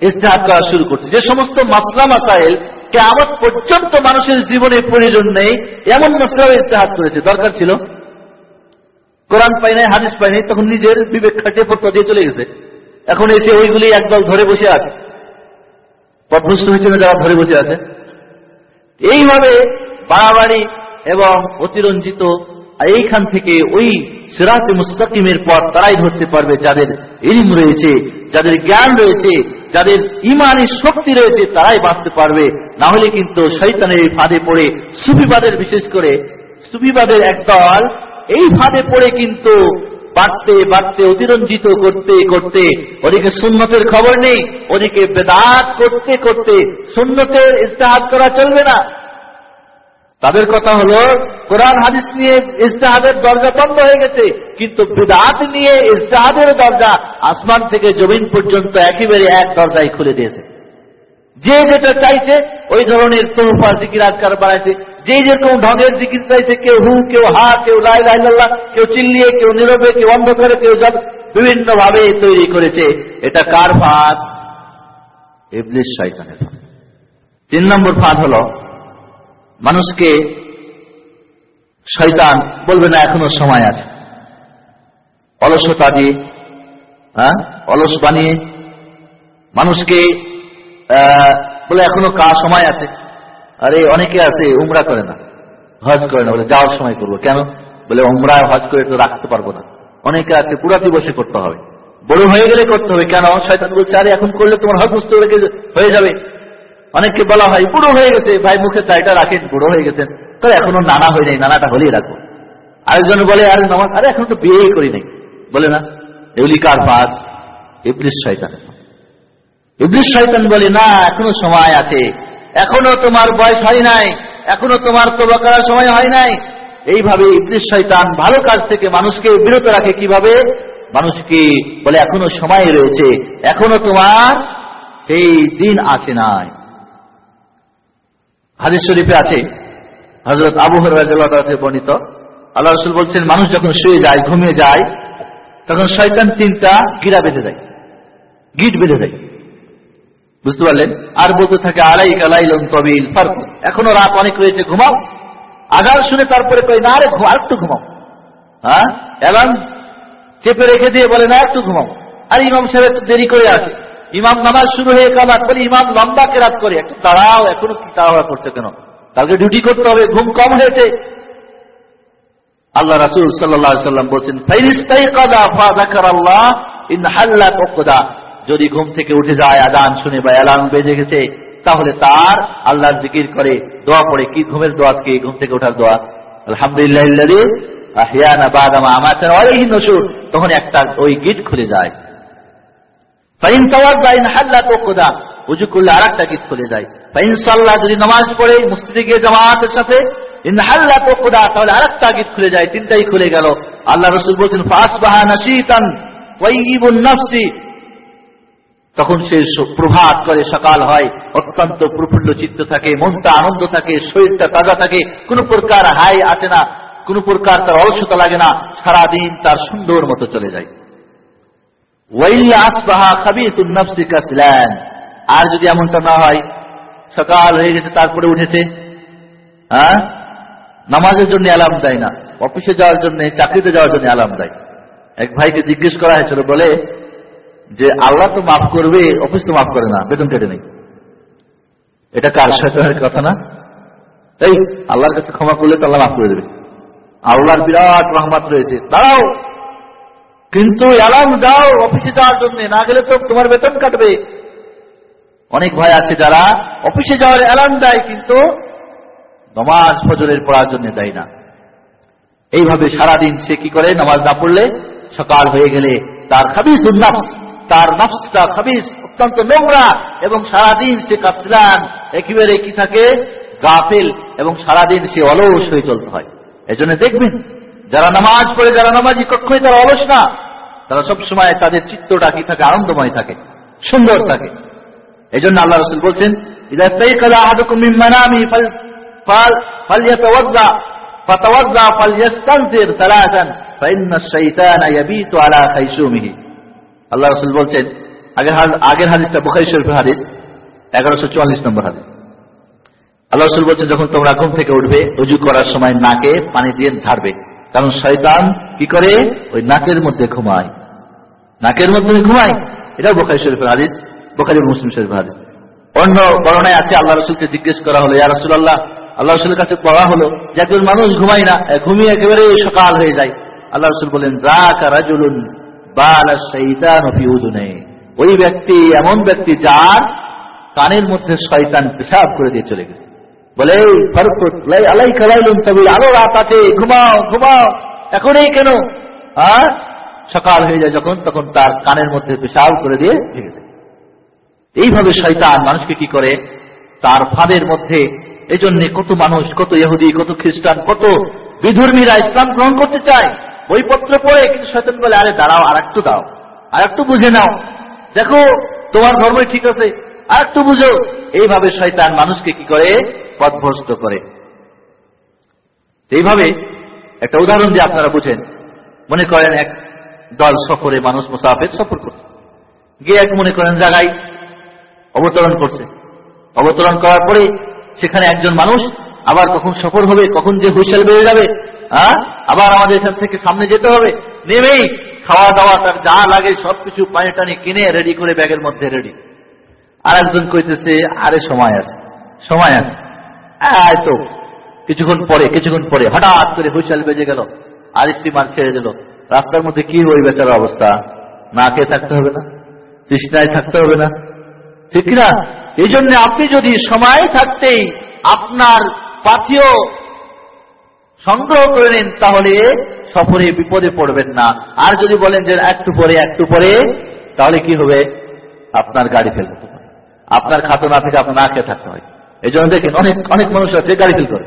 ইস্তেহাদ করা শুরু করছে। যে সমস্ত মাসলা মাসাইল কে আমার পর্যন্ত মানুষের জীবনে প্রয়োজন নেই, এমন মাসলা ইস্তেহাদ করেছে। দরকার ছিল? কোরআন পাই নাই, হাদিস পাই নাই, তখন নিজের বিবেক খাটিয়ে ফটো দিয়ে চলে গেছে। এখন এসে ওইগুলি একদল ধরে বসে আছে। পথভ্রষ্ট হয়েছে না যারা ধরে বসে আছে। এইভাবে বাড়াবাড়ি এবং অতিরঞ্জিত এইখান থেকে ওই সিরাতে মুস্তাকিমের পর তারাই ধরতে পারবে যাদের ইলিম রয়েছে, যাদের জ্ঞান রয়েছে, যাদের ইমানি শক্তি রয়েছে তারাই বাঁচতে পারবে। না হলে কিন্তু শৈতানের এই ফাঁদে পড়ে সুফিবাদের বিশেষ করে সুফিবাদের একদল, এই ফাঁদে পড়ে কিন্তু বাড়তে বাড়তে, অতিরঞ্জিত করতে করতে ওদিকে সুন্নতের খবর নেই, ওদিকে বেদাত করতে করতে সুন্নতের ইস্তেহাদ করা চলবে না। তাদের কথা হলো, কোরআন, হাদিস নিয়ে ইস্তেহাদের দরজা বন্ধ হয়ে গেছে, কিন্তু বেদাত নিয়ে ইস্তেহাদের দরজা আসমান থেকে জমিন পর্যন্ত একেবারে এক দরজায় খুলে দিয়েছে। যে যেটা চাইছে, ওই ধরনের তোহফার, জিকির, আজকার বাড়াইছে। যে যেরকম ঢঙের জিকির কেউ হু, কেউ হা, কেউ লাই লাইল্লাহ কেউ চিল্লিয়ে, কেউ নীরবে, কেউ অন্ধকারে, কেউ জব বিভিন্ন ভাবে তৈরি করেছে। এটা কার ফাঁদ? ইবলিশ শয়তানের তিন নম্বর ফাঁদ হল, মানুষকে শয়তান বলবে, না, এখনও সময় আছে। অলসতা দিয়ে হ্যাঁ? অলস বানিয়ে মানুষকে বলে, এখনও কা সময় আছে। আরে অনেকে আছে, উমরা করে না। হজ করে না, বলে যাওয়ার সময় করব। কেন? বলে উমরা হজ করে তো রাখতে পারব না। অনেকে আছে, পুরা দিবসে করতে হবে। বড় হয়ে গেলে করতে হবে। কেন? শয়তান বলছে, আরে এখন করলে তোমার হজ হয়ে যাবে? অনেককে বলা হয়, বুড়ো হয়ে গেছে। ভাই মুখে চাইটা রাখেন, বুড়ো হয়ে গেছেন। তো এখনও নানা হয়ে নাই, নানাটা হলেই রাখব আরেকজন বলে, আরে নামাজ আরে এখন তো বিয়েই করি নাই। বলে না, এগুলি কার ফাঁদ ইবলিশ শয়তান। ইবলিশ শয়তান বলে, না, এখনও সময় আছে। এখনও তোমার বয়স হয় নাই, এখনও তোমার তোবা করার সময় হয় নাই। এইভাবে ইবলিশ শয়তান ভালো কাজ থেকে মানুষকে বিরত রাখে কীভাবে? মানুষকে বলে, এখনও সময় রয়েছে, এখনও তোমার সেই দিন আছে নাই। হাদিস শরীফে আছে হজরত আবু হরাজ বর্ণিত, আল্লাহ রসুল বলছেন, মানুষ যখন শুয়ে যায়, ঘুমিয়ে যায়, তখন শয়তান তিনটা গিরা বেঁধে দেয়, গিট বেঁধে দেয়। বুঝতে পারলেন? আর বলতে থাকে আলাই কালাই তবিল এখনও রাত অনেক রয়েছে ঘুমাও। আগার শুনে তারপরে কই না আরে আর একটু ঘুমাও। হ্যাঁ? এলাম চেপে রেখে দিয়ে বলে, না, একটু ঘুমাও। আর ইমাম সাহেব একটু দেরি করে আসে। ইমাম নামাজ শুরু হয়ে কামাত বলে ইমাম লম্বা কেরাত করে, একটু দাঁড়াও, এখনও কি তাড়াহুড়া করছে কেন? কালকে ডিউটি করতে হবে, ঘুম কম হয়েছে। আল্লাহ রাসুল সাল্লাম বলছেন যদি ঘুম থেকে উঠে যায়, আজান শুনে বা অ্যালার্ম বেজে গেছে, তাহলে তার আল্লাহর জিকির করে, দোয়া পড়ে। কি ঘুমের দোয়া? কি ঘুম থেকে ওঠার দোয়া? আলহামদুলিল্লাহ তখন একটা ওই গিট খুলে যায়। একটা যদি নামাজ পড়ে জামাতের সাথে তাহলে গিট খুলে যায়, তিনটাই খুলে গেল। আল্লাহ রসুল বলছেন ফাস বাহা তখন সে প্রভাত করে সকাল হয়, অত্যন্ত প্রফুল্ল চিত্ত থাকে, মনটা আনন্দ থাকে, শরীরটা তাজা থাকে, কোন প্রকার হাই আসে না, কোন প্রকার তার অলসতা লাগে না, সারাদিন তার সুন্দর মতো চলে যায়। আর যদি এমনটা না হয়, সকাল হয়ে গেছে, তারপরে উঠেছে হ্যাঁ? নামাজের জন্য অ্যালার্ম দেয় না, অফিসে যাওয়ার জন্য, চাকরিতে যাওয়ার জন্য অ্যালার্ম দেয়। এক ভাইকে জিজ্ঞেস করা হয়েছিল, বলে যে আল্লাহ তো মাফ করবে, অফিস তো মাফ করে না, বেতন কেটে নেই। এটা কার শয়তানের কথা না? তাই আল্লাহর কাছে ক্ষমা করলে তো আল্লাহ মাফ করে দেবে। আল্লাহর বিরাট রহমত রয়েছে। দাঁড়াও! কিন্তু অ্যালার্ম দাও, অফিসে যাওয়ার জন্য, না গেলে তো তোমার বেতন কাটবে। অনেক ভাই আছে যারা অফিসে যাওয়ার অ্যালার্ম দেয়, কিন্তু নমাজ ফজরের পড়ার জন্য দেয় না। এইভাবে সারাদিন সে কি করে? নামাজ না পড়লে সকাল হয়ে গেলে তার খাবিস উন্নাফস তার নফসটা খাবিস, অত্যন্ত নোংরা এবং সারাদিন সে কাসলান একেবারে কি থাকে? গাফিল এবং সারাদিন সে অলস হয়ে চলতে হয়। এজন্য দেখবেন, যারা নামাজ পড়ে, যারা নামাজি, কক্ষই তারা অলস না। তারা সবসময় তাদের চিত্তটা কি থাকে? আনন্দময় থাকে, সুন্দর থাকে। এই জন্য আল্লাহ রসুল বলছেন আল্লাহ রসুল বলছেন আগের আগের হাদিসটা বুখারি শরীফের হাদিস, এগারোশো চুয়াল্লিশ নম্বর হাদিস। আল্লাহ রসুল বলছেন, যখন তোমরা ঘুম থেকে উঠবে, উজু করার সময় নাকে পানি দিয়ে ঝাড়বে। কারণ শয়তান কি করে? ওই নাকের মধ্যে ঘুমায়। নাকের মধ্যে ঘুমায়। এটাও বোখারি শরীফের হাদিস, বোখারি মুসলিম শরীফের হাদিস। অন্য বর্ণায় আছে, আল্লাহ রসুলকে জিজ্ঞেস করা হলো, ইয়া রসুল আল্লাহ আল্লাহ রসুলের কাছে পড়া হলো যে একজন মানুষ ঘুমায় না ঘুমিয়ে একেবারে সকাল হয়ে যায়। আল্লাহ রসুল বলেন বালা শৈতান ওই ব্যক্তি, এমন ব্যক্তি যার কানের মধ্যে শয়তান পেশাব করে দিয়ে চলে গেছে। বলে আলাই কালাইলুন তবে আরও রাত আছে, ঘুমাও ঘুমাও। এখনই কেন? আর সকাল হয়ে যায় যখন, তখন তার কানের মধ্যে পেশাব করে দিয়ে ভেঙে যায় এইভাবে শয়তান মানুষকে কি করে? তার ফাঁদের মধ্যে। এই জন্য কত মানুষ, কত ইহুদি, কত খ্রিস্টান, কত বিধর্মীরা ইসলাম গ্রহণ করতে চায়। বইপত্র পড়ে কিন্তু শয়তান বলে, আরে দাঁড়াও আর একটু দাও আর একটু বুঝে নাও। দেখো, তোমার ধর্মই ঠিক আছে আর একটু বুঝো। এইভাবে শয়তান মানুষকে কি করে? পথভ্রষ্ট করে। এইভাবে একটা উদাহরণ দিয়ে আপনারা বুঝেন। মনে করেন এক দল সফরে মানুষ মুসাফের সফর করছে। গিয়ে এক মনে করেন জায়গায় অবতরণ করছে। অবতরণ করার পরে সেখানে একজন মানুষ আবার কখন সফর হবে, কখন যে হুইসেল বেড়ে যাবে হ্যাঁ? আবার আমাদের এখান থেকে সামনে যেতে হবে। নেমেই খাওয়া দাওয়া তার যা লাগে সবকিছু পানি টানি কিনে রেডি করে ব্যাগের মধ্যে রেডি আর একজন কইতেছে, আরে, সময় আছে সময় আছে। তো। কিছুক্ষণ পরে কিছুক্ষণ পরে হঠাৎ করে হুইসেল বেজে গেল আর স্টিমার ছেড়ে দিল। রাস্তার মধ্যে কি ওই বেচার অবস্থা? না খেয়ে থাকতে হবে না? তৃষ্ণায় থাকতে হবে না? ঠিক না এই জন্য আপনি যদি সময় থাকতেই আপনার পাথিও সংগ্রহ করে নিন, তাহলে সফরে বিপদে পড়বেন না। আর যদি বলেন যে একটু পরে একটু পরে, তাহলে কি হবে? আপনার গাড়ি ফেল হতে পারে। আপনার খাতো না থেকে আপনার না খেয়ে থাকতে হয়। এই জন্য দেখেন, অনেক অনেক মানুষ আছে, গাড়ি ফেল করে।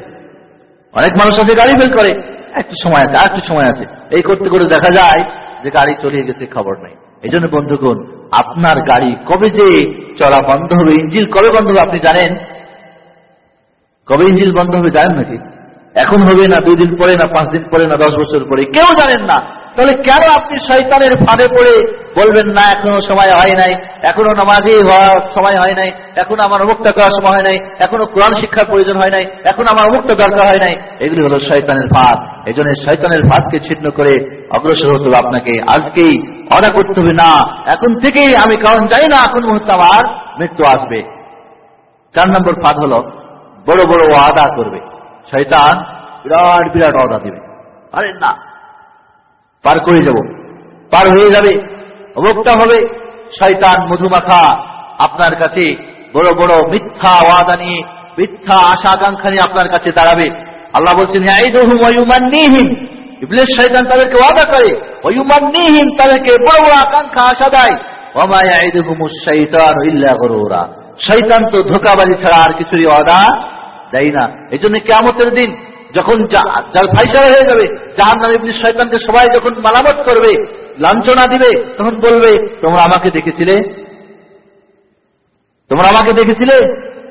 অনেক মানুষ আছে, গাড়ি ফেল করে। একটু সময় আছে, আর একটু সময় আছে। এই করতে করে দেখা যায় যে গাড়ি চলে গেছে, খবর নাই। এই জন্য বন্ধুগণ, আপনার গাড়ি কবে যে চলা বন্ধ হবে, ইঞ্জিল কবে বন্ধ হবে, আপনি জানেন? কবে ইঞ্জিল বন্ধ হবে, জানেন নাকি? এখন হবে না, দুই দিন পরে না, পাঁচ দিন পরে না, দশ বছর পরে, কেউ জানেন না। তাহলে কেন আপনি শৈতানের ফাঁদে পড়ে বলবেন, না, এখনও সময় হয় নাই, এখনও নামাজি হওয়ার সময় হয় নাই, এখনও আমার অমুকটা করার সময় হয় নাই, এখনও কোরআন শিক্ষার প্রয়োজন হয় নাই, এখন আমার অমুকটা দরকার হয় নাই এগুলি হলো শৈতানের ফাঁদ। এই জন্য শৈতানের ফাঁদকে ছিন্ন করে অগ্রসর হতে হবে আপনাকে। আজকেই অর্ডার করতে হবে, না, এখন থেকেই আমি কারণ জানি না, এখন মুহূর্তে আমার মৃত্যু আসবে। চার নম্বর ফাঁদ হলো, বড় বড় ওয়াদা করবে। শৈতান বিরাট বিরাট অদা দিবে। আরে না, পার করে যাব, পার হয়ে যাবে অবক্তা হবে শয়তান মধুমাখা। আপনার কাছে বড় বড় মিথ্যা ওয়াদা নিয়ে, মিথ্যা আশা আকাঙ্ক্ষা নিয়ে আপনার কাছে দাঁড়াবে। আল্লাহ বলছেন ইবলিস শয়তান তাদেরকে ওয়াদা করে, ওয়া ইউমান্নিহিম তাদেরকে বড় বড় আকাঙ্ক্ষা, আশা দেয়। ইয়াইদুহুমুশ শাইতানু ইল্লা গুরুরা। শয়তান তো ধোকাবাজি ছাড়া আর কিছুরই ওয়াদা দেয় না। এই জন্য কেমতের দিন যখন যার ফাইসারা হয়ে যাবে জাহান নামে শয়তানকে সবাই যখন মালামত করবে, লাঞ্ছনা দিবে, তখন বলবে, তোমরা আমাকে দেখেছিলে? তোমরা আমাকে দেখেছিলে?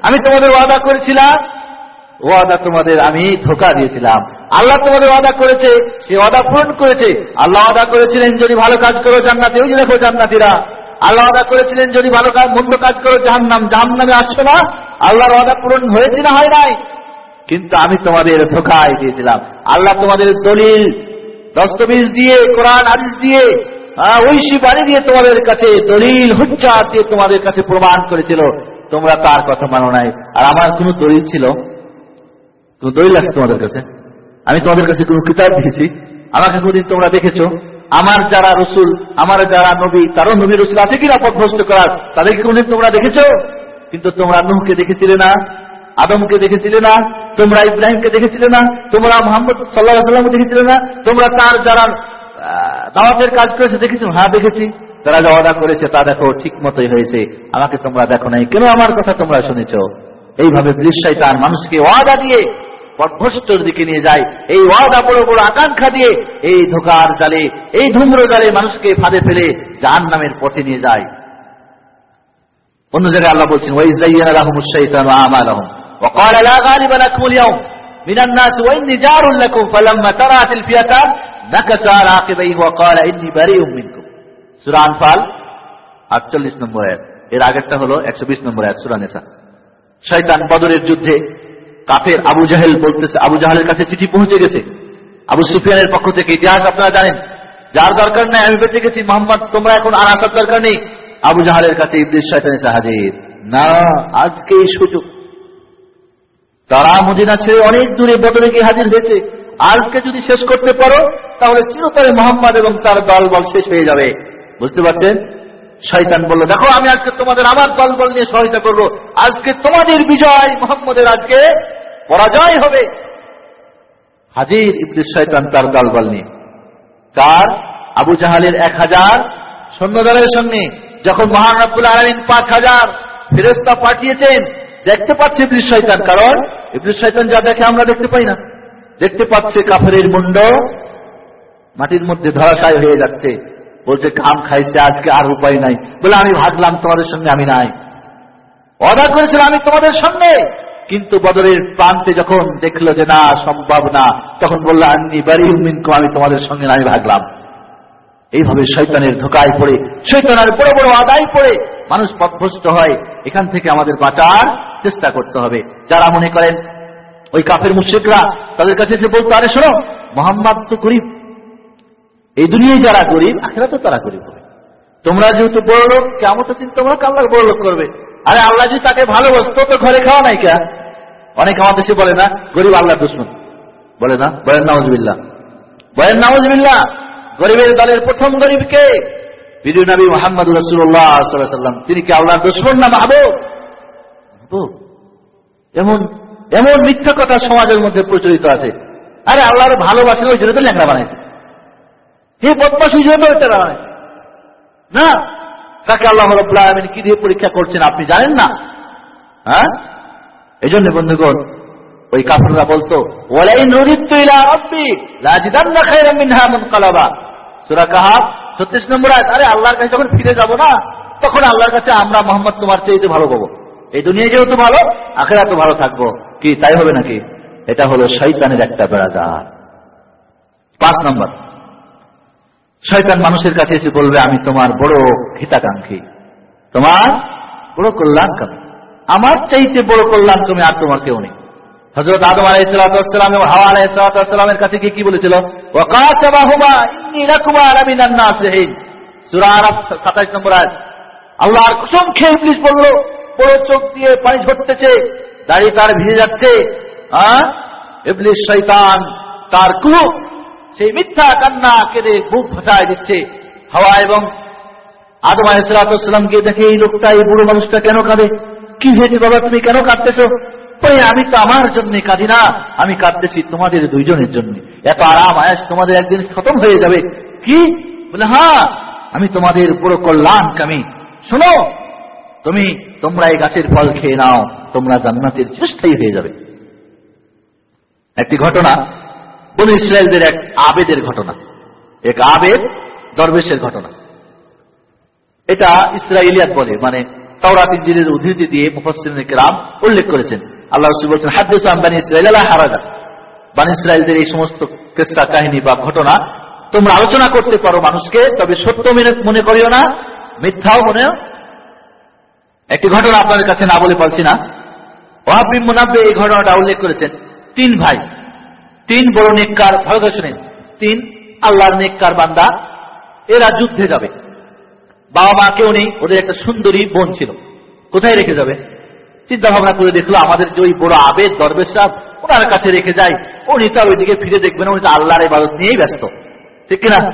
আমি তোমাদের ওয়াদা করেছিলাম। ওয়াদা তোমাদের আমি ধোকা দিয়েছিলাম। আল্লাহ তোমাদের ওয়াদা করেছে। সে ওয়াদা পূরণ করেছে। আল্লাহ ওয়াদা করেছিলেন যদি ভালো কাজ করো জান্নাতি, ওই দেখো জান্নাতিরা। আল্লাহ ওয়াদা করেছিলেন, যদি ভালো কাজ, মন্দ কাজ করো, জাহান্নাম, জাহান্নামে আসছো না, আল্লাহর ওয়াদা পূরণ হয়েছে না হয় নাই? কিন্তু আমি তোমাদের ধোকায় দিয়েছিলাম। আল্লাহ তোমাদের দলিল দস্তবিজ দিয়ে, কোরআন আদিস দিয়ে ঐশী বাড়ি দিয়ে তোমাদের কাছে দলিল, হুজ্জা দিয়ে তোমাদের কাছে প্রমাণ করেছিল। তোমরা তার কথা মানো নাই। আর আমার কোনো দলিল ছিল? কোন দলিল আছে তোমাদের কাছে? আমি তোমাদের কাছে কোন কিতাব দিয়েছি। আমাকে কোনদিন তোমরা দেখেছ? আমার যারা রসুল, আমার যারা নবী, তারও নবী রসুল আছে কিনা পথভ্রষ্ট করার? তাদেরকে কোনদিন তোমরা দেখেছ? কিন্তু তোমরা নুহকে দেখেছিলে না, আদমকে দেখেছিলে না, তোমরা ইব্রাহিমকে দেখেছিলে না, তোমরা মোহাম্মদ সাল্লাহ সাল্লামকে দেখেছিলে না, তোমরা তার যারা দাওয়াতের কাজ করেছে দেখেছ? হ্যাঁ দেখেছি। তারা যা অর্ডার করেছে, তা দেখো ঠিক মতোই হয়েছে। আমাকে তোমরা দেখো নাই। কেন আমার কথা তোমরা শুনেছ? এইভাবে তার মানুষকে ওয়াদা দিয়ে পথভ্রষ্টর দিকে নিয়ে যায় এই ওয়াদা বড় বড় আকাঙ্ক্ষা দিয়ে এই ধোকার জালে এই ধুম্র জালে মানুষকে ফাঁদে ফেলে জাহান নামের পথে নিয়ে যায় অন্য জায়গায় আল্লাহ বলছেন ওই জাইয়ান আলহম শৈতান আমালহম وقال لا غالب لكم اليوم من الناس وإني جار لكم فلما ترات الفئتان نكس على عقبيه وقال إني بريء منكم সূরা আনফাল 48 নম্বর আয়াত এর আগেরটা হলো 120 নম্বর আয়াত সূরা নিসা শয়তান বদরের যুদ্ধে কাফের আবু জাহেল বলতেছে, আবু জাহেলের কাছে চিঠি পৌঁছে গেছে। আবু সুফিয়ানের পক্ষ থেকে ইতিহাস আপনারা জানেন। যার দরকার নেই, আমি বেঁচে গেছি, মোহাম্মদ, তোমরা এখন আর আসার দরকার নেই। আবু জাহালের কাছে হাজির। না, আজকে সুযোগ। তারা মদিনা ছেড়ে অনেক দূরে বদলে গিয়ে হাজির হয়েছে। আজকে যদি শেষ করতে পারো, তাহলে চিরতরে মোহাম্মদ এবং তার দল বল শেষ হয়ে যাবে। বুঝতে পারছেন? শয়তান বলল, দেখো, আমি আজকে তোমাদের আমার দল বল নিয়ে সহায়তা করব। আজকে তোমাদের বিজয় মোহাম্মদের আজকে পরাজয় হবে। হাজির ইবলিশ শয়তান তার দল বল নিয়ে। তার আবু জাহালের এক হাজার সৈন্যদলের সঙ্গে যখন মহান আলমিন পাঁচ হাজার ফেরস্তা পাঠিয়েছেন, দেখতে পাচ্ছে ইবলিশ শয়তান, কারণ ইবলিশ শয়তান যা দেখে আমরা দেখতে পাই না। দেখতে পাচ্ছে কাফের মুন্ড মাটির মধ্যে ধরাশায় হয়ে যাচ্ছে। বলছে কাম খাইছে, আজকে আর উপায় নাই। বলে, আমি ভাবলাম তোমাদের সঙ্গে, আমি নাই। অর্ডার করেছিল, আমি তোমাদের সঙ্গে। কিন্তু বদরের প্রান্তে যখন দেখল যে, না, সম্ভব না, তখন বলল, আন্নি বাড়ি আমি তোমাদের সঙ্গে নাই ভাগলাম। এইভাবে শৈতানের ধোকায় পড়ে শৈতানের বড় বড় আদায় পড়ে মানুষ পথভ্রষ্ট হয়। এখান থেকে আমাদের বাঁচার চেষ্টা করতে হবে। যারা মনে করেন ওই কাফের মুশ্রিকরা, তাদের কাছে এসে বলতো, আরে শোনো, মোহাম্মদ তো গরিব এই দুনিয়ায় যারা গরিব আখেরা তো তারা গরিব হবে। তোমরা যেহেতু বড় লোক কেমন দিন তোমরা কাল্লা বড় লোক করবে। আরে আল্লাহ যদি তাকে ভালোবাসতো, তো ঘরে খাওয়া নাই কে? অনেক আমাদের সে বলে না, গরিব আল্লাহ দুশ্মন। বলে না, বলেন নাউজবিল্লা বলেন নাউজবিল্লা গরিবের দলের প্রথম গরিব কে? বিদু নবী মোহাম্মদ রসুল্লাহ সাল্লাম তিনি কি আল্লাহর দুশ্মন না মাহবুব? এমন এমন মিথ্যা কথা সমাজের মধ্যে প্রচলিত আছে। আরে আল্লাহর ভালোবাসে ওই জন্য তো ল্যাংড়া বানাইছে। হে বদমাস ওই জন্য তো না, তাকে আল্লাহ রব্লা আলমিন কি দিয়ে পরীক্ষা করছেন আপনি জানেন না? হ্যাঁ? এই জন্য বন্ধুগণ, ওই কাফররা বলতো সূরা কাহাফ 36 নম্বর আয়াত, আরে আল্লাহর কাছে যখন ফিরে যাব না, তখন আল্লাহর কাছে আমরা মোহাম্মদ তোমার চাইতে ভালো পাবো। এই দুনিয়া যেহেতু ভালো আখেরা তো ভালো থাকব। কি, তাই হবে নাকি? এটা হলো শৈতানের একটা বেড়াজার পাঁচ নম্বর শয়তান মানুষের কাছে এসে বলবে, আমি তোমার বড় হিতাকাঙ্ক্ষী। তোমার বড় কল্যাণকামী। আমার চাইতে বড় কল্যাণ তুমি আর তোমার কেউ নেই। হজরত আদম আলাইসালাম এবং হাওয়া আলাইসালামের কাছে গিয়ে কি বলেছিল? সাতাইশ নম্বর আয় আল্লাহর কুসুম খেয়ে ইবলিশ বলল, বড় চোখ দিয়ে পানি ঝরতেছে, দাড়ি তার ভিজে যাচ্ছে। ইবলিশ শৈতান তার কুলুপ সেই মিথ্যা কান্না কেঁদে বুক ভাসায় দিচ্ছে। হাওয়া এবং আদম আলাইসালাম গিয়ে দেখে, এই লোকটা, এই বুড়ো মানুষটা কেন কাঁদে? কি হয়েছে বাবা, তুমি কেন কাঁদতেছ? আমি তো আমার জন্য কাঁদি না। আমি কাঁদতেছি তোমাদের দুইজনের জন্য। এত আরাম, আয়াস তোমাদের একদিন খতম হয়ে যাবে। কি? বলে হ্যাঁ আমি তোমাদের পুরো কল্যাণকামী। শোনো, তুমি তোমরা এই গাছের ফল খেয়ে নাও, তোমরা জান্নাতের চেষ্টাই হয়ে যাবে। একটি ঘটনা বন ইসরায়েলদের এক আবেদের ঘটনা। এক আবেদ দরবেশের ঘটনা। এটা ইসরায়েলিয়াত বলে মানে তাওরাত ইঞ্জিনের উদ্ধৃতি দিয়ে মুফাসসিরিন কেরাম উল্লেখ করেছেন। আল্লাহ রসুল বলছেন, হাদিস বানি ইসরায়েল, আলা হারাজা। বানি ইসরায়েলদের এই সমস্ত কেসা, কাহিনী বা ঘটনা তোমরা আলোচনা করতে পারো মানুষকে, তবে সত্য মেনে, মনে করিও না, মিথ্যাও মনে একটি ঘটনা আপনাদের কাছে না বলে পারছি না। ওহাবিম মুনাব্বে এই ঘটনাটা উল্লেখ করেছেন। তিন ভাই তিন বড় নেককার, ভালো করে শুনেন, তিন আল্লাহর নেককার বান্দা, এরা যুদ্ধে যাবে। বাবা মা কেউ নেই, ওদের একটা সুন্দরী বোন ছিল। কোথায় রেখে যাবে? চিন্তা ভাবনা করে দেখল আমাদের যে ওই বড় আবেদ দরবেশ সাহ ওনার কাছে রেখে যায়। উনি তো ওইদিকে ফিরে দেখবেন উনি তো আল্লাহর ইবাদত নিয়েই ব্যস্ত। ঠিক কিনা?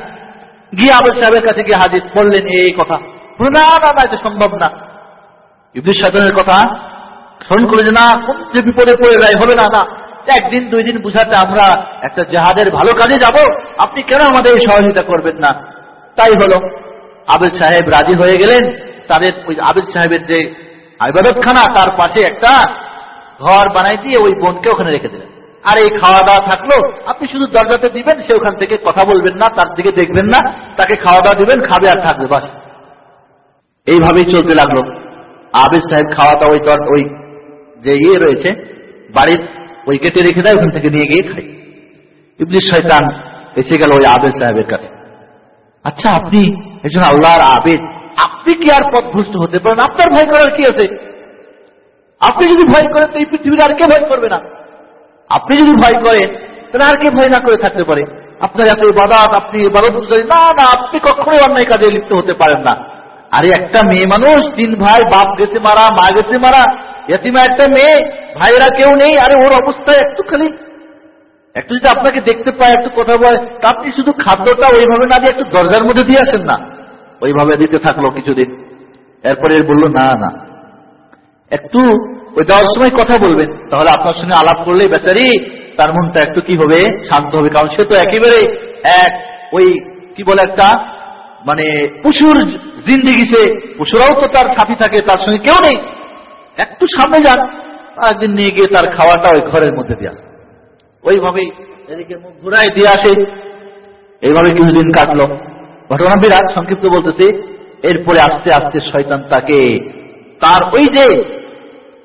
গিয়ে আবেদ সাহেবের কাছে গিয়ে হাজির বললেন এই কথা। না না না, এটা সম্ভব না। ইবলিশ শয়তানের কথা স্মরণ করে যে, না কোন যে বিপদে পড়ে যায়, হবে না না। একদিন, দুই দিন বুঝাতে আমরা একটা জেহাদের ভালো কাজে যাব। আপনি কেন আমাদের সহযোগিতা করবেন না? তাই হলো, আবেদ সাহেব রাজি হয়ে গেলেন। তাদের ওই আবেদ সাহেবের যে ইবাদতখানা তার পাশে একটা ঘর বানাই দিয়ে ওই বোনকে ওখানে রেখে দিলেন। আর এই খাওয়া দাওয়া থাকল, আপনি শুধু দরজাতে দিবেন, সে ওখান থেকে কথা বলবেন না, তার দিকে দেখবেন না, তাকে খাওয়া দাওয়া দিবেন, খাবে আর থাকবে, বাস। এইভাবেই চলতে লাগল। আবেদ সাহেব খাওয়া দাওয়া ওই ওই যে ইয়ে রয়েছে, বাড়ির ওই কেটে রেখে দেয়, ওখান থেকে নিয়ে গিয়ে খাই ইবলিশ শয়তান এসে গেল ওই আবেদ সাহেবের কাছে। আচ্ছা আপনি একজন আল্লাহর আবেদ, আপনি কি আর পথভ্রষ্ট হতে পারেন? আপনার ভয় করার কি আছে? আপনি যদি ভয় করেন, তো এই পৃথিবীর আর কে ভয় করবে না? আপনি যদি ভয় করেন, তাহলে আর কে ভয় না করে থাকতে পারে? আপনার এত ইবাদত, আপনি ইবাদত না না, আপনি কখনোই অন্যায় কাজে লিপ্ত হতে পারেন না। আরে, একটা মেয়ে মানুষ, তিন ভাই, বাপ গেছে মারা, মা গেছে মারা এতিমা একটা মেয়ে, ভাইয়েরা কেউ নেই, আরে ওর অবস্থা একটু খালি একটু যদি আপনাকে দেখতে পায়, একটু কথা বলে, তা আপনি শুধু খাদ্যটা ওইভাবে না দিয়ে একটু দরজার মধ্যে দিয়ে আসেন না। ওইভাবে দিতে থাকল কিছুদিন। এরপরে এর বলল, না না। একটু ওই দেওয়ার সময় কথা বলবেন। তাহলে আপনার সঙ্গে আলাপ করলে বেচারি, তার মনটা একটু কি হবে? শান্ত হবে। কারণ সে তো একেবারে এক ওই, কি বলে একটা মানে পশুর জিন্দিগি সে। পশুরাও তো তার সাথী থাকে, তার সঙ্গে কেউ নেই। একটু সামনে যান। একদিন নিয়ে গিয়ে তার খাওয়াটা ওই ঘরের মধ্যে দিয়ে আসে ওইভাবেই এদিকে মুখ ঘুরাই দিয়ে আসে। এইভাবে কিছুদিন কাটলো। ঘটনা বিরাট, সংক্ষিপ্ত বলতেছি। এরপরে আস্তে আস্তে শয়তান তাকে তার ওই যে,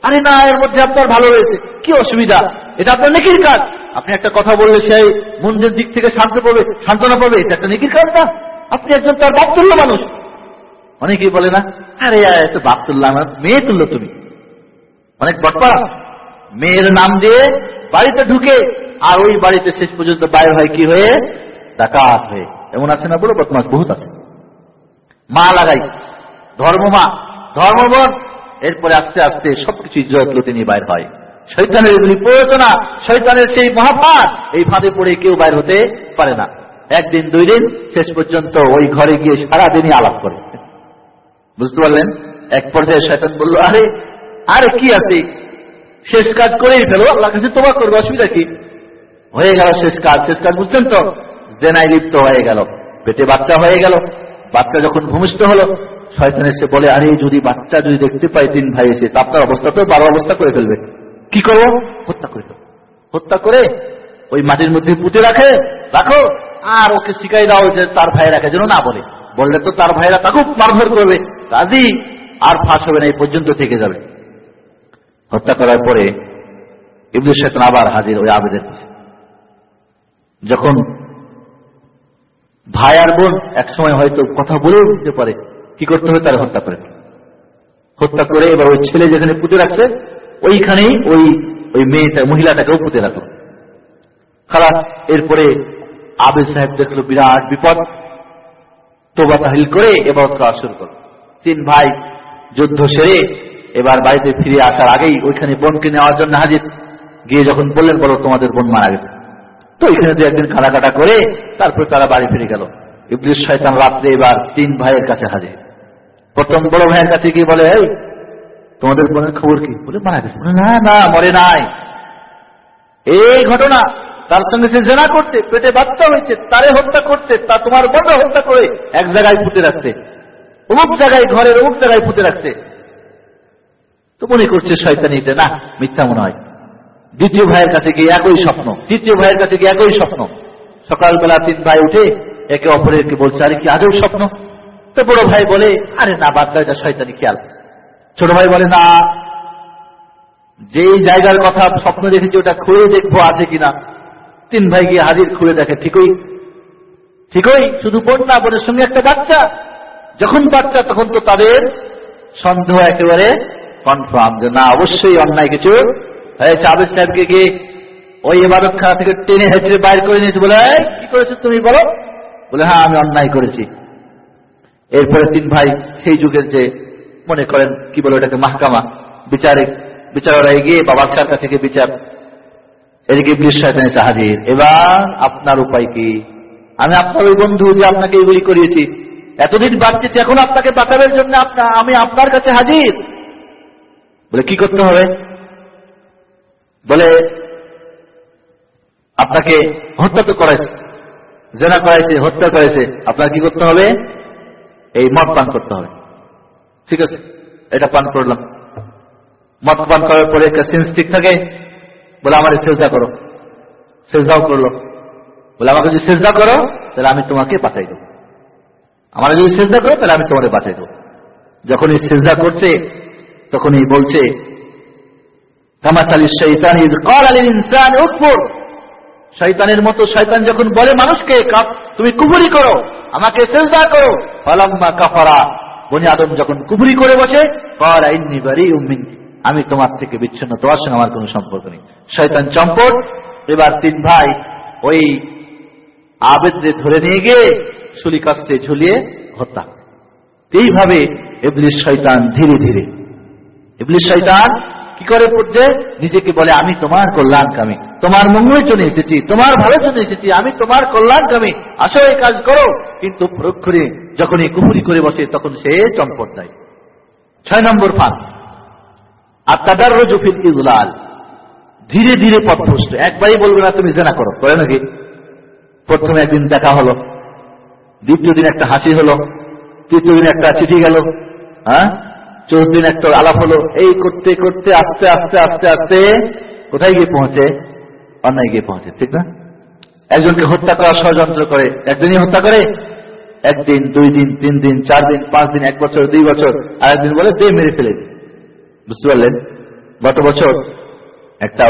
আরে না, এর মধ্যে আপনার ভালো রয়েছে। কি অসুবিধা? এটা আপনার নেকির কাজ। আপনি একটা কথা বললে সেই মন্দির দিক থেকে শান্ত পাবে, সান্ত্বনা পাবে। এটা একটা নেকির কাজ না। আপনি একজন তার বাপ তুল্য মানুষ। অনেকেই বলে না, আরে এত বাপ তুল্লাহ আমার, মেয়ে তুললো তুমি। অনেক বটপাড়া আছে। মেয়ের নাম দিয়ে বাড়িতে ঢুকে, আর ওই বাড়িতে শেষ পর্যন্ত বাইর হয় কি হয়ে? ডাকাত হয়ে। এমন আছে না? বলো বদমাস বহুত আছে। মা লাগাই। ধর্মমা ধর্মবন এরপরে আস্তে আস্তে সবকিছু ইজ্জত লুটে নিয়ে বাইর হয়। শৈতানের এগুলি প্রয়োজনা শৈতানের সেই মহাপাত এই ফাঁদে পড়ে কেউ বাইর হতে পারে না। একদিন, দুই দিন, শেষ পর্যন্ত ওই ঘরে গিয়ে সারাদিনই আলাপ করে। বুঝতে পারলেন? এক পর্যায়ে শয়তান বলল, আরে আরে কি আছে? শেষ কাজ করেই ফেলো। আল্লাহ কাছে তোমার করবে, অসুবিধা কি? হয়ে গেল শেষ কাজ। শেষ কাজ বুঝছেন তো? জেনাই লিপ্ত হয়ে গেল। পেটে বাচ্চা হয়ে গেল। বাচ্চা যখন ভূমিষ্ঠ হলো, শয়তান এসে বলে, আরে, যদি বাচ্চা যদি দেখতে পাই তিন ভাই এসে, তা আপনার অবস্থা তো বারো অবস্থা করে ফেলবে। কি করব? হত্যা করে হত্যা করে ওই মাটির মধ্যে পুঁতে রাখে, রাখো। আর ওকে শিখাই দাও যে তার ভাই রাখে যেন না বলে। বললে তো তার ভাইরা তাকেও মারধর করবে। রাজি? আর ফাঁস হবে না, এই পর্যন্ত থেকে যাবে। হত্যা করার পরে ইবলিশ শয়তান আবার হাজির ওই আবেদের যখন ভাই আর বোন একসময় হয়তো কথা বলেও দিতে পারে, কি করতে হবে তারা হত্যা করে। হত্যা করে এবার ওই ছেলে যেখানে পুঁতে রাখছে, ওইখানেই ওই ওই মেয়েটা মহিলাটাকেও পুঁতে রাখল। খালাস, এরপরে আবেদ সাহেব দেখল বিরাট বিপদ। তোবা তাহিল করে এবার করা শুরু করল। তিন ভাই যুদ্ধ সেরে এবার বাড়িতে ফিরে আসার আগেই ওইখানে বোনকে নেওয়ার জন্য হাজির। গিয়ে যখন বললেন, বলো তোমাদের বোন মারা গেছে। তো এখানে দু একদিন কাটা করে তারপর তারা বাড়ি ফিরে গেল। ইবলিশ শয়তান রাত্রে এবার তিন ভাইয়ের কাছে হাজির। প্রথম বড় ভাইয়ের কাছে গিয়ে বলে তোমাদের বোনের খবর কি? বলে, মারা গেছে। না না, মরে নাই। এই ঘটনা, তার সঙ্গে সে জেনা করছে, পেটে বাচ্চা হয়েছে, তারে হত্যা করছে, তা তোমার বড় হত্যা করে এক জায়গায় ফুটে রাখছে। অমুক জায়গায়, ঘরের অমুক জায়গায় ফুটে রাখছে। তো মনে করছে শয়তানিতে না, মিথ্যা মনে হয়। দ্বিতীয় ভাইয়ের কাছে গিয়ে একই স্বপ্ন, তৃতীয় ভাইয়ের কাছে গিয়ে একই স্বপ্ন। সকালবেলা তিন ভাই উঠে একে অপরেরকে বলছে, আরে, কি আজও স্বপ্ন? তো বড় ভাই বলে, আরে, না, বাদ দাও, এটা শয়তানি খেয়াল। ছোট ভাই বলে, না, যেই জায়গার কথা স্বপ্ন দেখেছি, ওটা খুঁড়ে দেখব আছে কিনা? তিন ভাই গিয়ে হাজির খুঁড়ে দেখে, ঠিকই ঠিকই, শুধু বোন না, বোনের সঙ্গে একটা বাচ্চা। যখন বাচ্চা, তখন তো তাদের সন্দেহ একেবারে কনফার্ম যে না, অবশ্যই অন্যায় কিছু হয়েছে। আবেদ সাহেবকে গিয়ে ওই এবাদত খানা থেকে টেনে হেঁচড়ে বাইর করে নিয়েছে বলে কি করেছ তুমি বলো? বলে হ্যাঁ আমি অন্যায় করেছি। এরপরে তিন ভাই সেই যুগের যে মনে করেন, কি বলে ওটাকে, মাহকামা বিচারে বিচাররা এগিয়ে বাবার সার কাছে বিচার, এদিকে শয়তান হাজির। এবার আপনার উপায় কি? আমি আপনার ওই বন্ধু যে আপনাকে এগুলি করিয়েছি। এতদিন বাঁচতেছি এখন আপনাকে বাঁচানোর জন্য আমি আপনার কাছে হাজির। বলে, কি করতে হবে? বলে, আপনাকে হত্যা তো করাইছে, জেনা করাইছে, হত্যা করেছে আপনার কি করতে হবে? এই মদ পান করতে হবে। ঠিক আছে, এটা পান করলাম। মদ পান করার পরে একটা সেন্স ঠিক থাকে, বলে, আমার সেজদা করো। সেজদাও করল। বলে, আমাকে যদি সেজদা করো, তাহলে আমি তোমাকে বাঁচাই দেবো। আমার যদি সেজদা করো, তাহলে আমি তোমাকে বাঁচাই দেবো। যখন এই সেজদা করছে বলছে শৈতান আলিল ইনসান উকফুর। শয়তানের মতো শয়তান যখন বলে মানুষকে তুমি কুবুরি করো, আমাকে সেজদা করো। ফালাম্মা কাফারা, বনি আদম যখন কুবুরি করে বসে আমি তোমার থেকে বিচ্ছিন্ন, তোমার সঙ্গে আমার কোনো সম্পর্ক নেই। শয়তান চম্পট, এবার তিন ভাই ওই আবেদরে ধরে নিয়ে গিয়ে শুলি কাস্তে ঝুলিয়ে হত্যা। এইভাবে এবলিশ শৈতান ধীরে ধীরে ইবলিশ শয়তান কি করে পড়ছে? নিজেকে বলে, আমি তোমার কল্যাণকামী। তোমার মঙ্গলের জন্য এসেছি, তোমার ভালোর জন্য এসেছি, আমি তোমার কল্যাণকামী। আসো এই কাজ করো। কিন্তু প্রক্ষরে যখন এই কুপুরি করে বসে, তখন সে চম্পট দেয়। ছয় নম্বর ফাঁক আর তাদার রজুফিল ইজলাল ধীরে ধীরে পথভ্রষ্ট একবারই বলবে না, তুমি জেনা করো। করে নাকি? প্রথমে একদিন দেখা হলো। দ্বিতীয় দিন একটা হাসি হলো। তৃতীয় দিন একটা চিঠি গেল। হ্যাঁ? চতুর্থ দিন একটা আলাপ হলো, এই করতে করতে, আস্তে আস্তে আস্তে আস্তে, কোথায় গিয়ে পৌঁছে? অন্যায় গিয়ে পৌঁছে, ঠিক না? একজনকে হত্যা করা ষড়যন্ত্র করে একদিনই হত্যা করে, একদিন, দুই দিন, তিন দিন, চার দিন, পাঁচ দিন, এক বছর, দুই বছর আর একদিন বলে, দে, মেরে ফেলে বুঝতে পারলেন? গত বছর একটা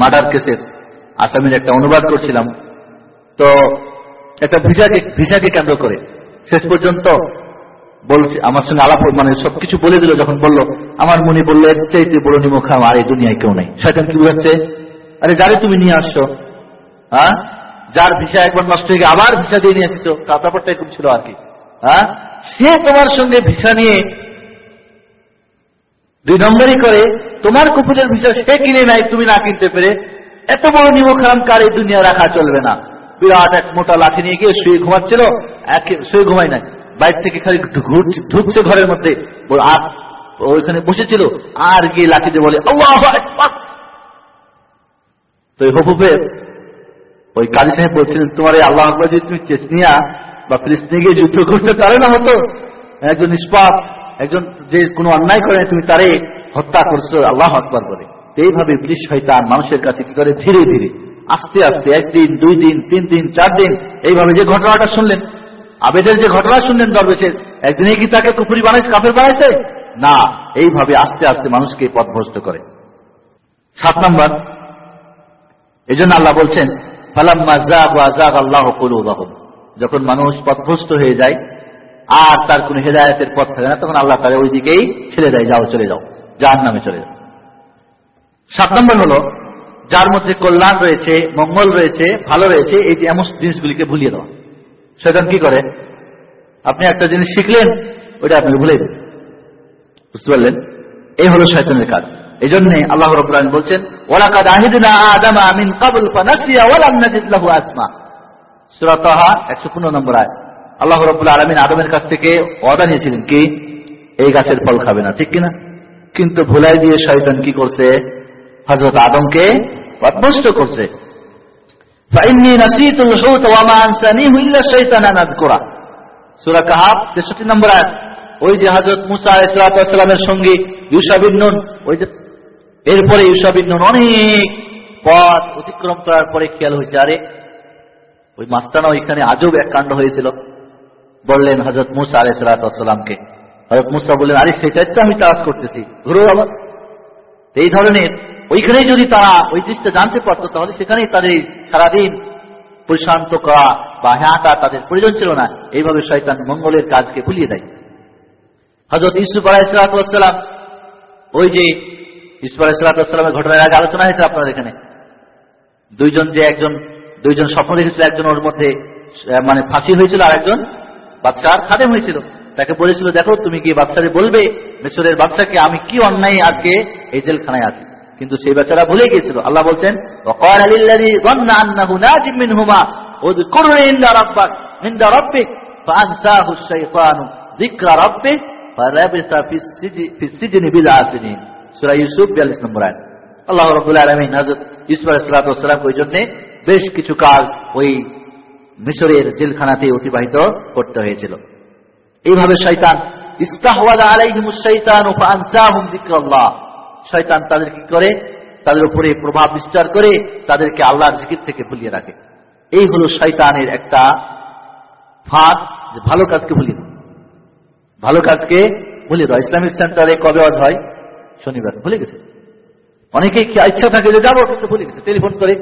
মার্ডার কেসের আসামির একটা অনুবাদ করছিলাম। তো একটা ভিসাকে ভিসাকে কেন্দ্র করে, শেষ পর্যন্ত বলছে, আমার সঙ্গে আলাপ মানে সবকিছু বলে দিল, যখন বলল, আমার মনে বলল, এর চাইতে বড় নিমখা আর এই দুনিয়ায় কেউ নেই। শয়তান কি বুঝাচ্ছে? আরে, যারে তুমি নিয়ে আসছো হ্যাঁ? যার ভিসা একবার নষ্ট হয়ে গিয়ে আবার ভিসা দিয়ে নিয়ে এসেছ, তার ব্যাপারটা এরকম ছিল আর কি হ্যাঁ? সে তোমার সঙ্গে ভিসা নিয়ে দুই নম্বরই করে, তোমার কুপুরের ভিসা সে কিনে নাই, তুমি না কিনতে পেরে, এত বড় নিমখাম কার এই দুনিয়া রাখা চলবে না। বিরাট এক মোটা লাঠি নিয়ে গিয়ে শুয়ে ঘুমাচ্ছিল শুয়ে ঘুমাই নাই। বাইর থেকে খালি ঢুকছে ঘরের মধ্যে। আর ওইখানে বসেছিল, আর গিয়ে লাঠি দিয়ে বলে। তো এই হবুবের ওই কাজী সাহেব বলছিলেন, তোমার এই আল্লাহ আকবর যদি তুমি চেচনিয়া বা ফিলিস্তিনে গিয়ে যুদ্ধ করতে পারে না হতো? একজন নিষ্পাপ, একজন যে কোনো অন্যায় করে তুমি তারে হত্যা করছ, আল্লাহ আকবর করে এইভাবে ব্রিটিশ শয়তান মানুষের কাছে কি করে? ধীরে ধীরে, আস্তে আস্তে একদিন, দুই দিন, তিন দিন, চার দিন, এইভাবে যে ঘটনাটা শুনলেন আবেদের যে ঘটনা শুনলেন দরবেশের একদিনে কি তাকে কুপুরি বানাইছে, কাফের বানাইছে? না, এইভাবে আস্তে আস্তে মানুষকে পথভ্রষ্ট করে। সাত নম্বর এই জন্য আল্লাহ বলছেন যখন মানুষ পথভ্রষ্ট হয়ে যায়, আর তার কোনো হেদায়তের পথ থাকে না, তখন আল্লাহ তাদের ওই দিকেই ছেড়ে দেয়, যাও, চলে যাও যার নামে চলে যাও। সাত নম্বর হলো, যার মধ্যে কল্যাণ রয়েছে, মঙ্গল রয়েছে, ভালো রয়েছে, এই এমন জিনিসগুলিকে ভুলিয়ে দেওয়া। সেখান কি করে? আপনি একটা জিনিস শিখলেন, ওইটা আপনি ভুলে দেবেন বুঝতে পারলেন? এই হলো শয়তানের কাজ। এই জন্য আল্লাহ রব্রান বলছেন ওলাকাদ আহিদিনা আদামা মিন কাবুল ফানাসিয়া ওয়ালাম নাজিদ লাহু আসমা। সূরা তাহা 115 নম্বর আয়াত। আল্লাহ রাব্বুল আলামিন আদমের কাছ থেকে ওয়াদা নিয়েছিলেন কি, এই গাছের ফল খাবে না, ঠিক কিনা? কিন্তু ভুলাই দিয়ে শয়তান কি করছে? হজরত আদমকে পদভস্ত করছে। فإني نسيت الحوت وما أنسانيه إلا الشيطان أن أذكره সূরা কাহাফ 63 নম্বর আয়াত ওই যে হযরত মুসা আলাইহিস সালামের সঙ্গে ইউসা বিন নুন ওই যে এরপরে ইউসা বিন নুন অনেক পথ অতিক্রম করার পরে খেয়াল হয়েছে আরে ওই মাস্তানা ওইখানে আজব এক কাণ্ড হয়েছিল বললেন হযরত মুসা আলাইহিস সালামকে হযরত মুসা বললেন আরে সেটাই তো আমি তালাশ করতেছি ঘুরো আবার এই ধরনের ওইখানেই যদি তারা ওই জিনিসটা জানতে পারতো, তাহলে সেখানেই তাদের সারাদিন প্রশান্ত করা বা হাঁটা তাদের প্রয়োজন ছিল না। এইভাবে শয়তান মঙ্গলের কাজকে ভুলিয়ে দেয়। হজরত ইসুফ আলাইসালাম ওই যে ইসুফ আলাইসালামের ঘটনার আগে আলোচনা হয়েছে আপনার এখানে। দুইজন যে একজন, দুইজন স্বপ্ন দেখেছিল, একজন ওর মধ্যে মানে ফাঁসি হয়েছিল আর একজন বাচ্চার খাদেম হয়েছিল। তাকে বলেছিল, দেখো, তুমি কি বাচ্চারে বলবে? মিশরের বাচ্চাকে আমি কি অন্যায় আজকে এই জেলখানায় আছি? কিন্তু সেই বেচারা ভুলে গিয়েছিল। আল্লাহ বলছেন আল্লাহ ওই জন্যে বেশ কিছু কাল ওই মিশরের জেলখানাতে অতিবাহিত করতে হয়েছিল। এইভাবে ফাআনসাহুম যিকরাল্লাহ। শয়তান তাদের কি করে? তাদের উপরে প্রভাব বিস্তার করে তাদেরকে আল্লাহর জিকির থেকে ভুলিয়ে রাখে। এই হলো শয়তানের একটা ফাঁদ যে ভালো কাজকে ভুলিয়ে দেয়। ভালো কাজকে ভুলিয়ে দেয়। ইসলামিক সেন্টারে কবে আজ হয় শনিবার। ভুলে গেছে? অনেকেই কি ইচ্ছা থাকে যে যাব, কিন্তু ভুলে গেছে। টেলিফোন করে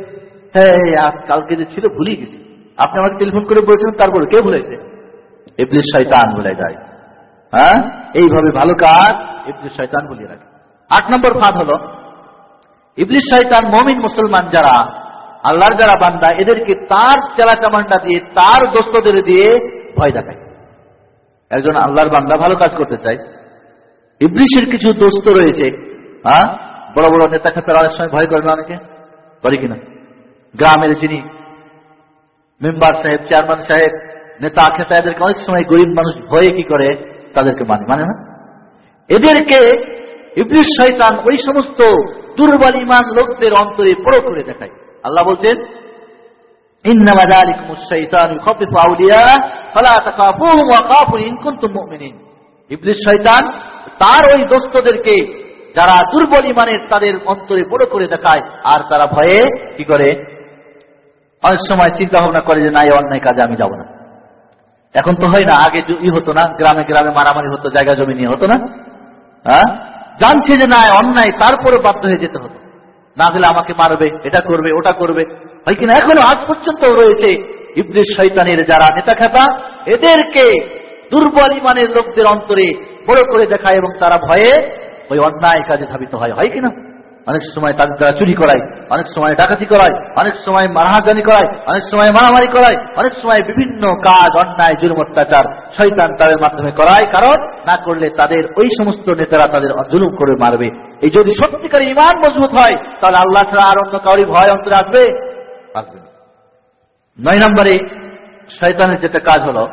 হ্যাঁ কালকে যে ছিল ভুলে গেছি। আপনি আমাকে টেলিফোন করে বলেছেন তারপরে কে ভুলেছে? ইবলিস শয়তান বলে যায়। হ্যাঁ? এইভাবে ভালো কাজ ইবলিস শয়তান ভুলিয়ে রাখে। আট নম্বর ফাঁদ হলো, ইবলিস শয়তান মমিন মুসলমান যারা, আল্লাহর যারা বান্দা, এদেরকে তার চেলা চামান্ডা দিয়ে, তার দোস্তদের দিয়ে ভয় দেখায়। একজন আল্লাহর বান্দা ভালো কাজ করতে চায়। ইবলিশের কিছু দোস্ত রয়েছে হ্যাঁ? বড় বড় নেতা খেতার অনেক সময় ভয় করে অনেকে? করে কিনা? গ্রামের যিনি মেম্বার সাহেব, চেয়ারম্যান সাহেব নেতা খেতা এদেরকে অনেক সময় গরিব মানুষ ভয়ে কি করে? তাদেরকে মানে মানে না? এদেরকে ইবলিশ ওই সমস্ত দুর্বল ইমান লোকদের অন্তরে বড় করে দেখায়। আল্লাহ বলছেন তার ওই দোস্তদেরকে যারা দুর্বল ইমানের তাদের অন্তরে বড় করে দেখায়, আর তারা ভয়ে কি করে? অনেক সময় চিন্তা ভাবনা করে যে, না, এই অন্যায় কাজে আমি যাব না। এখন তো হয় না, আগে ই হতো না, গ্রামে গ্রামে মারামারি হতো, জায়গা জমি নিয়ে, হতো না? হ্যাঁ? জানছে যে না, অন্যায়, তারপরে বাধ্য হয়ে যেতে হতো। না গেলে আমাকে মারবে, এটা করবে, ওটা করবে। হয় কিনা এখনও আজ পর্যন্ত রয়েছে ইবলিশ শৈতানের যারা নেতা খেতা এদেরকে দুর্বল ইমানের লোকদের অন্তরে বড় করে দেখায় এবং তারা ভয়ে ওই অন্যায় কাজে ধাবিত হয়। হয় কিনা অনেক সময় তাদের দ্বারা চুরি করায়, অনেক সময় ডাকাতি করায়, অনেক সময় মারাহাজানি করায়, অনেক সময় মারামারি করায়, অনেক সময় বিভিন্ন কাজ, অন্যায়, জুলুম, অত্যাচার শৈতান তাদের মাধ্যমে করায়। কারণ না করলে তাদের ওই সমস্ত নেতারা তাদের জুলুম করে মারবে। এই যদি সত্যিকার ইমান মজবুত হয়, তাহলে আল্লাহ ছাড়া আর অন্য কাউরি ভয় অন্তরে আসবে? আসবে নয় নম্বরে, শয়তানের যেটা কাজ হলো,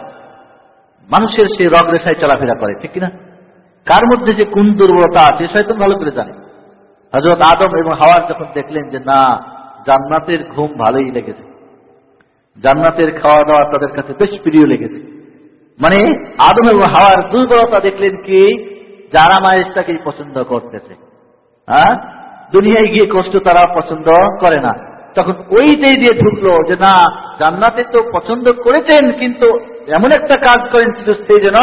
মানুষের সে রগ রেশায় চলাফেরা করে, ঠিক কিনা? কার মধ্যে যে কোন দুর্বলতা আছে, শয়তান ভালো করে জানে। হজরত আদম এবং হাওয়ার যখন দেখলেন যে না, জান্নাতের ঘুম ভালোই লেগেছে, জান্নাতের খাওয়া দাওয়া তাদের কাছে বেশ প্রিয় লেগেছে। মানে আদম এবং হাওয়ার দুর্বলতা দেখলেন কি, যারা মায়ের তাকেই পছন্দ করতেছে হ্যাঁ? দুনিয়ায় গিয়ে কষ্ট তারা পছন্দ করে না। তখন ওইটাই দিয়ে ঢুকলো যে না, জান্নাতে তো পছন্দ করেছেন, কিন্তু এমন একটা কাজ করেন চিরস্থায়ী যেন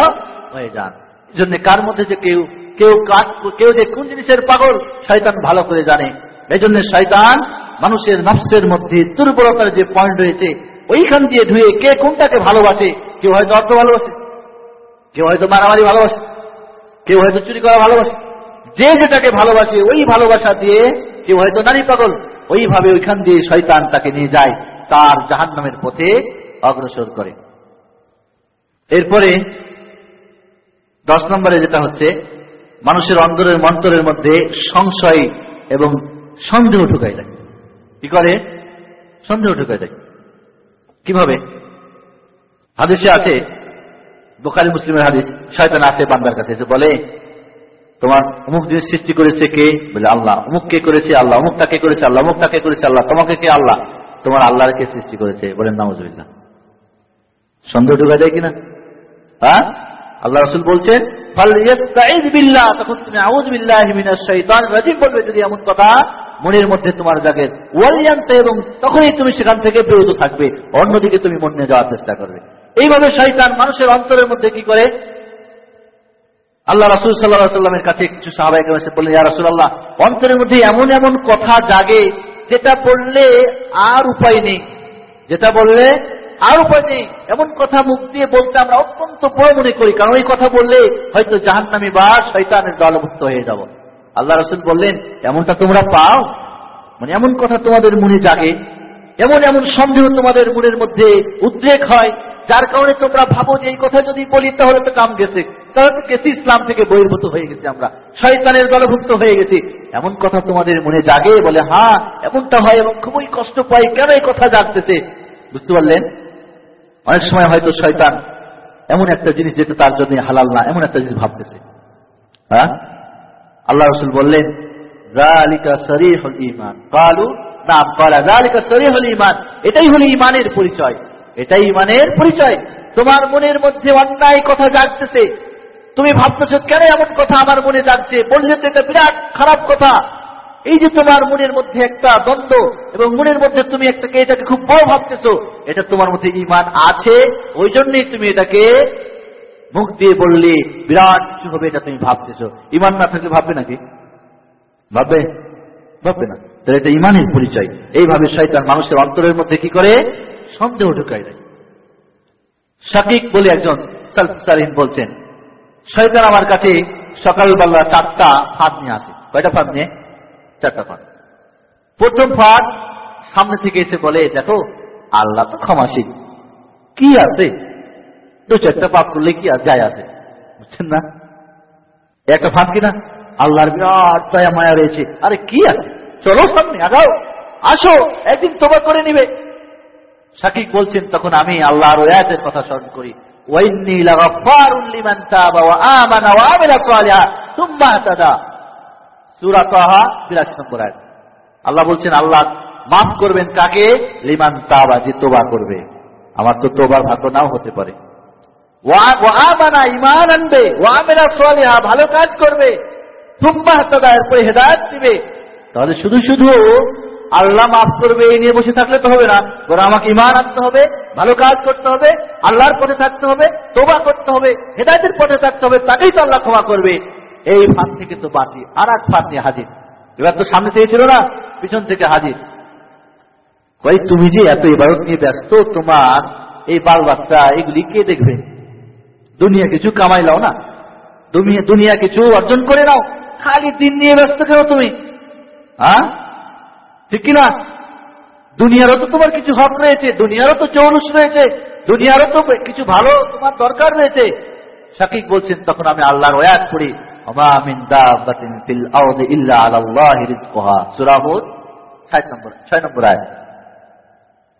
হয়ে যান। এই জন্য কার মধ্যে যে কেউ কেউ কাজ কেউ যে কোন জিনিসের পাগল, শয়তান ভালো করে জানে। এই জন্য শয়তান মানুষের নফসের মধ্যে দুর্বলতার যে পয়েন্ট রয়েছে, ওইখান দিয়ে ধুয়ে কে কোনটাকে ভালোবাসে, কেউ হয়তো অর্থ ভালোবাসে, কেউ হয়তো মারামারি ভালোবাসে, কেউ হয়তো চুরি করা ভালোবাসে। যে যেটাকে ভালোবাসে, ওই ভালোবাসা দিয়ে কেউ হয়তো নারী পাগল, ওইভাবে ওইখান দিয়ে শয়তান তাকে নিয়ে যায়, তার জাহান নামের পথে অগ্রসর করে। এরপরে দশ নম্বরে যেটা হচ্ছে মানুষের অন্তরের মন্তরের মধ্যে সংশয় এবং সন্দেহ ঢুকাই দেয়। কি করে? সন্দেহ ঢুকাই দেয়। কীভাবে? হাদিসে আছে, বোখারি মুসলিমের হাদিস, শয়তান আসে বান্দার কাছে, এসে বলে, তোমার অমুক জিনিস সৃষ্টি করেছে কে? বলে, আল্লাহ। অমুক কে করেছে? আল্লাহ। অমুক তাকে করেছে? আল্লাহ। অমুক তাকে করেছে? আল্লাহ। তোমাকে কে? আল্লাহ। তোমার আল্লাহর কে সৃষ্টি করেছে? বলেন নামজুবিল্লাহ সন্দেহ ঢুকা যায় কিনা? হ্যাঁ? আল্লাহ রসুল বলছেন তখন তুমি শাইতানির রাজিম বলবে যদি এমন কথা মনের মধ্যে তোমার জাগে। ওয়ালিয়ান্তে এবং তখনই তুমি সেখান থেকে বিরত থাকবে, অন্যদিকে তুমি মন নিয়ে যাওয়ার চেষ্টা করবে। এইভাবে শয়তান মানুষের অন্তরের মধ্যে কি করে? আল্লাহ রাসুল সাল্লাহ সাল্লামের কাছে কিছু সাহাবাহিক এসে বললেন, ইয়া রাসুল আল্লাহ অন্তরের মধ্যে এমন এমন কথা জাগে যেটা বললে আর উপায় নেই। যেটা বললে আর উপায় নেই এমন কথা মুখ দিয়ে বলতে আমরা অত্যন্ত বড় মনে করি, কারণ এই কথা বললে হয়তো জাহান্নামি বা শয়তানের দলভুক্ত হয়ে যাব। আল্লাহ রসুল বললেন, এমনটা তোমরা পাও? মানে এমন কথা তোমাদের মনে জাগে? এমন এমন সন্দেহ তোমাদের মনের মধ্যে উদ্রেক হয়, যার কারণে তোমরা ভাবো যে এই কথা যদি বলি তাহলে তো কাম গেছে। তাহলে তো গেছি ইসলাম থেকে বহির্ভূত হয়ে গেছি আমরা। শয়তানের দলভুক্ত হয়ে গেছি। এমন কথা তোমাদের মনে জাগে? বলে হ্যাঁ এমনটা হয় এবং খুবই কষ্ট পাই। কেন এই কথা জাগতেছে? বুঝতে পারলেন? অনেক সময় হয়তো শয়তান এমন একটা জিনিস যেটা তার জন্য হালাল না, এমন একটা জিনিস ভাবতেছে। হ্যাঁ? আল্লাহ রসুল বললেন ইমান কালু নাম সরিহুল ইমান এটাই হলো ইমানের পরিচয়। এটাই ইমানের পরিচয়। তোমার মনের মধ্যে অন্যায় কথা জাগতেছে। তুমি ভাবতেছো, কেন এমন কথা আমার মনে জাগছে? বললে তো এটা বিরাট খারাপ কথা। এই যে তোমার মনের মধ্যে একটা দ্বন্দ্ব এবং মনের মধ্যে তুমি একটাকে এটাকে খুব বড় ভাবতেছো, এটা তোমার মধ্যে ইমান আছে, ওই জন্যই তুমি এটাকে মুখ দিয়ে বললে বিরাট কিছু হবে এটা তুমি ভাবতেছো। ইমান না থাকলে ভাববে নাকি? ভাববে? ভাববে না। তাহলে এটা ইমানের পরিচয়। এইভাবে শয়তান মানুষের অন্তরের মধ্যে কি করে? সন্দেহ ঢুকাই দেয়। শাকিক বলে একজন সালিন বলছেন, শয়তান আমার কাছে সকালবেলা চারটা ফাঁদ নিয়ে আসে। কয়টা ফাঁদ নিয়ে? চারটা ফাঁদ প্রথম ফাঁদ সামনে থেকে এসে বলে, দেখো, আল্লাহ তো ক্ষমাশীল। কি আছে? দু চারটা পাপ করলে কি যায় আছে? বুঝছেন না? একটা ফাঁদ কিনা? আল্লাহর বিরাট দয়া, মায়া রয়েছে। আরে, কি আছে? চলো সামনে, আগাও। আসো, একদিন তোমার করে নিবে। সাকিব বলছেন, তখন আমি আল্লাহর ওয়াতের কথা স্মরণ করি। ওয়াইন্নি লাগাফারুন লিমান তাবা ওয়া আমানা ওয়া আমিলা সালিহা সুম্মা তাদা। সূরা তাহা 82 নম্বর আয়াত। আল্লাহ বলছেন, আল্লাহ মাফ করবেন কাকে? লিমান তাবা, যে তোবা করবে। আমার তো তোবার ভাগ্য নাও হতে পারে। ওয়া ওয়া আমানা আনবে ওয়া আমিলা সালিহা, ভালো কাজ করবে। সুম্মা তাদা এরপরে হেদায়েত দিবে। তাহলে শুধু শুধু আল্লাহ মাফ করবে এই নিয়ে বসে থাকলে তো হবে না। বরং আমাকে ইমান আনতে হবে, ভালো কাজ করতে হবে, আল্লাহর পথে থাকতে হবে, তোবা করতে হবে, হেদায়তের পথে থাকতে হবে, তাকেই তো আল্লাহ ক্ষমা করবে। এই ফাঁদ থেকে তো বাঁচি আর এক ফাঁদ নিয়ে হাজির। এবার তো সামনে থেকে ছিল না, পিছন থেকে হাজির। ভাই, তুমি যে এত ইবাদত নিয়ে ব্যস্ত, তোমার এই বাল বাচ্চা, এগুলি কে দেখবে? দুনিয়া কিছু কামাই লাও না। দুনিয়া কিছু অর্জন করে নাও। খালি দিন নিয়ে ব্যস্ত কেন তুমি? হ্যাঁ ঠিক কিনা দুনিয়ারও তো তোমার কিছু হক রয়েছে, দুনিয়ারও তো চৌরুষ রয়েছে, দুনিয়ারও তো কিছু ভালো তোমার দরকার রয়েছে। শাকিক বলছেন, তখন আমি আল্লাহর ওয়াত করি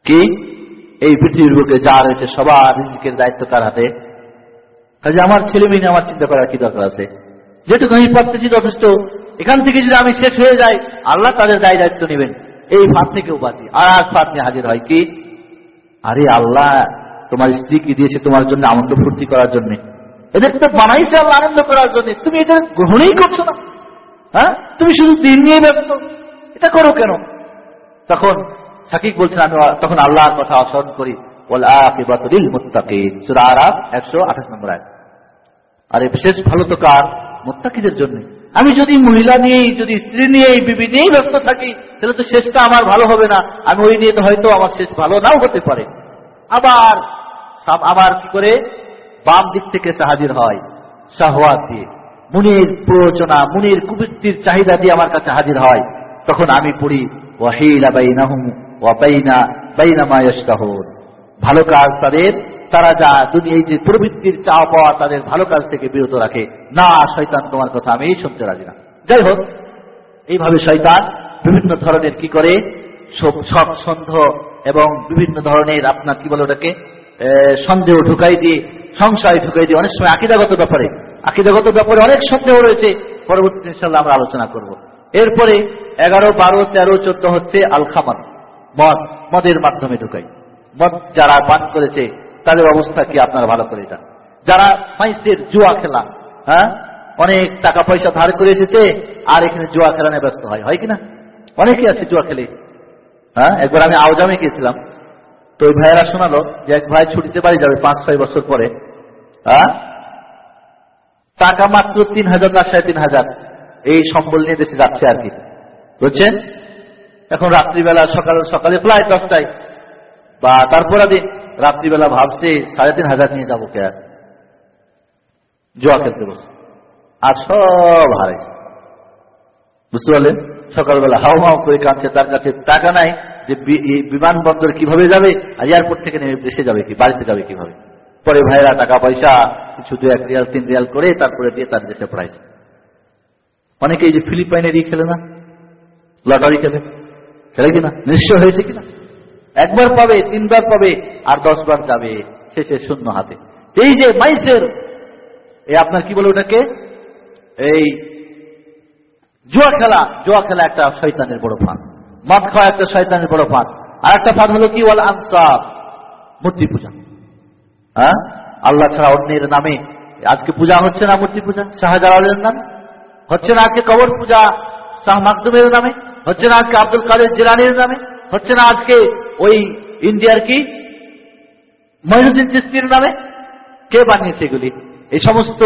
কি? এই যা রয়েছে দায়িত্ব হাতে? আমার ছেলে মেয়ে আমার চিন্তা করার কি দরকার আছে? যেটুকু আমি পারতেছি যথেষ্ট। এখান থেকে যদি আমি শেষ হয়ে যাই, আল্লাহ তাদের দায় দায়িত্ব নেবেন। এই ফাঁদ থেকেও বাঁচি। আর এক ফাঁদ নিয়ে হাজির হয় কি? আরে আল্লাহ, তোমার স্ত্রী কি দিয়েছে তোমার জন্য আনন্দ ফুর্তি করার জন্য? এদেরকে তো বানাইছে আল্লাহ, আনন্দ করার জন্য। তুমি এটা গ্রহণই করছ না। হ্যাঁ? তুমি শুধু দিন নিয়ে ব্যস্ত। এটা করো কেন? তখন সাকিব বলছেন, আমি তখন আল্লাহর কথা স্মরণ করি। আয় বিশেষ ভালো তো আমি যদি মহিলা নিয়েই, যদি স্ত্রী নিয়েই, বিবি নিয়েই ব্যস্ত থাকি, তাহলে তো শেষটা আমার ভালো হবে না। আমি ওই নিয়ে তো হয়তো আমার শেষ ভালো নাও হতে পারে। আবার আবার কি করে? বাম দিক থেকে সে হাজির হয়। শাহওয়াত দিয়ে। মুনির প্রয়োজনা মুনির কুবৃত্তির চাহিদা দিয়ে আমার কাছে হাজির হয়। তখন আমি পড়ি ভালো কাজ তাদের। তারা যা দুনিয়া এই যে প্রবৃত্তির চাওয়া পাওয়া তাদের ভালো কাজ থেকে বিরত রাখে। না, শয়তান, তোমার কথা আমি এই শুনতে রাজি না। যাই হোক, এইভাবে শয়তান বিভিন্ন ধরনের কি করে? সব সন্দেহ এবং বিভিন্ন ধরনের আপনার কি বলে ওটাকে? সন্দেহ ঢুকাই দিয়ে সংশয় ঢুকাই দিয়ে অনেক সময় আকিদাগত ব্যাপারে। আকিদাগত ব্যাপারে অনেক সন্দেহ রয়েছে। পরবর্তী ইনশাল্লাহ আমরা আলোচনা করব। এরপরে এগারো, বারো, তেরো, চোদ্দ হচ্ছে আল খামার মদ, মদের মাধ্যমে ঢুকাই। মদ যারা পান করেছে, তাদের অবস্থা কি আপনারা ভালো করে এটা যারা মাইসের জুয়া খেলা হ্যাঁ? অনেক টাকা পয়সা ধার করে এসেছে, আর এখানে জুয়া খেলা নিয়ে ব্যস্ত হয়। হয় কিনা অনেকে আছে জুয়া খেলে। হ্যাঁ? একবার আমি আওজামে গিয়েছিলাম। তো ওই ভাইয়েরা শোনালো যে এক ভাই ছুটিতে বাড়ি যাবে পাঁচ, ছয় বছর পরে। হ্যাঁ টাকা মাত্র তিন হাজার, না সাড়ে তিন হাজার। এই সম্বল নিয়ে দেশে যাচ্ছে আর কি। বুঝছেন? এখন রাত্রিবেলা সকাল, সকালে প্রায় দশটায়। বা তারপর দিন রাত্রিবেলা ভাবছে সাড়ে তিন হাজার নিয়ে যাব কে আর। জোয়া খেলতে বসে। আর সব হারাইছে। বুঝতে পারলেন? সকালবেলা হাও হাও করে কাঁদছে, তার কাছে টাকা নাই। যে বিমানবন্দর কীভাবে যাবে, আর এয়ারপোর্ট থেকে নেমে দেশে যাবে কি, বাড়িতে যাবে কীভাবে? পরে ভাইরা টাকা পয়সা, কিছু দু এক রিয়াল, তিন রিয়াল করে তারপরে দিয়ে তার দেশে পড়াইছে। অনেকে এই যে ফিলিপাইনের ই খেলে না? লটারি খেলে? খেলে কিনা? নিশ্চয় হয়েছে কিনা? একবার পাবে, তিনবার পাবে, আর দশবার যাবে, শেষে শূন্য হাতে। এই যে মাইসের, এই আপনার কি বলে ওটাকে? এই জুয়া খেলা জুয়া খেলা একটা শয়তানের বড় ফাঁদ। মদ খাওয়া একটা শয়তানের বড় ফাঁদ। আর একটা ফাঁদ হলো কি? বল আনসাব মূর্তি পূজা। হ্যাঁ? আল্লাহ ছাড়া অন্যের নামে আজকে পূজা হচ্ছে না মূর্তি পূজা? শাহজালালের নামে? হচ্ছে না আজকে কবর পূজা? শাহ মাকদুমের নামে? হচ্ছে না আজকে আব্দুল কাদের জিলানির নামে? হচ্ছে না আজকে ওই ইন্ডিয়ার কি? মহিনুদ্দিন চিস্তির নামে? কে বানিয়েছে এগুলি? এই সমস্ত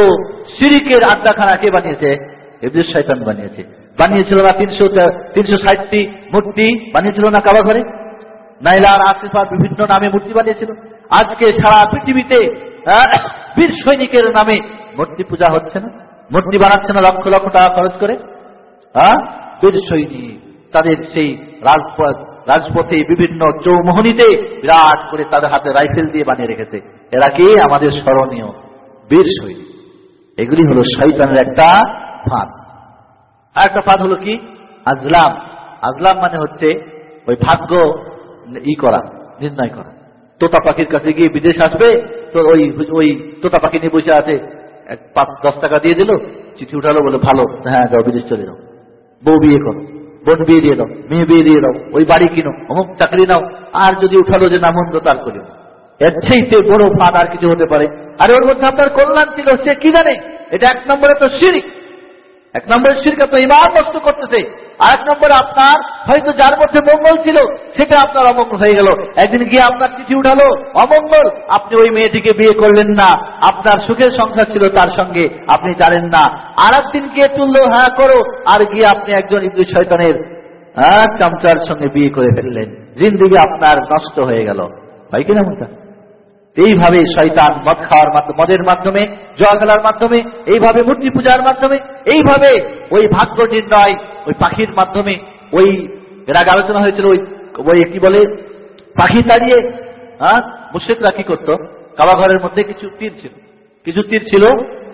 সিরিকের আড্ডাখানা কে বানিয়েছে? এদের শয়তান বানিয়েছে। বানিয়েছিল না তিনশো তিনশো ষাটটি মূর্তি বানিয়েছিল না কাবা ঘরে? নাইলার আসিফার বিভিন্ন নামে মূর্তি বানিয়েছিল। আজকে সারা পৃথিবীতে বীর সৈনিকের নামে মূর্তি পূজা হচ্ছে না। মূর্তি বানাচ্ছে না লক্ষ লক্ষ টাকা খরচ করে। হ্যাঁ বীর সৈনিক তাদের সেই রাজপথ, রাজপথে বিভিন্ন চৌমোহনীতে বিরাট করে তাদের হাতে রাইফেল দিয়ে বানিয়ে রেখেছে। এরা কি? আমাদের স্মরণীয় বীর সৈনিক। এগুলি হলো শৈতানের একটা ফাঁদ। আর একটা ফাঁদ হলো কি? আজলাম। আজলাম মানে হচ্ছে ওই ভাগ্য ই করা, নির্ণয় করা। তোতা পাখির কাছে গিয়ে বিদেশ আসবে তো ওই ওই তোতা পাখি নিয়ে বসে আছে। এক পাঁচ, দশ টাকা দিয়ে দিল, চিঠি উঠালো বলে ভালো হ্যাঁ যাও বিদেশ চলে যাও। বউ বিয়ে করো, বোন বিয়ে দিয়ে দাও, মেয়ে বিয়ে দিয়ে দাও, ওই বাড়ি কিনো, অমুক চাকরি নাও। আর যদি উঠালো যে না, মন্দ তার করিও এর বড় ফাঁদ আর কিছু হতে পারে। আর, ওর মধ্যে আপনার কল্যাণ ছিল, সে কি জানে? এটা এক নম্বরে তো শিরিক। এক নম্বরে শিরক আপনার ইমান নষ্ট করতেছে আর এক নম্বরে আপনার হয়তো যার মধ্যে মঙ্গল ছিল, সেটা আপনার অমঙ্গল হয়ে গেল। একদিন গিয়ে আপনার চিঠি উঠালো, অমঙ্গল, আপনি ওই মেয়েটিকে বিয়ে করলেন না, আপনার সুখের সংসার ছিল তার সঙ্গে, আপনি জানেন না। আর একদিন গিয়ে তুললো হ্যাঁ করো। আর গিয়ে আপনি একজন ইন্দু শয়তানের হ্যাঁ চামচার সঙ্গে বিয়ে করে ফেললেন। জিন্দিগি আপনার নষ্ট হয়ে গেল। হয় কিনা মনটা? এইভাবে শয়তান মদ খাওয়ার মাধ্যমে, মদের মাধ্যমে জয়া খেলার মাধ্যমে, এইভাবে মূর্তি পূজার মাধ্যমে, এইভাবে ওই ভাগ্য নির্ণয়, ওই পাখির মাধ্যমে, ওই এর আগে আলোচনা হয়েছিল, ওই ওই কি বলে, পাখি তাড়িয়ে হ্যাঁ মুর্শিদরা কি করতো? কাবা ঘরের মধ্যে কিছু তীর ছিল। কিছু তীর ছিল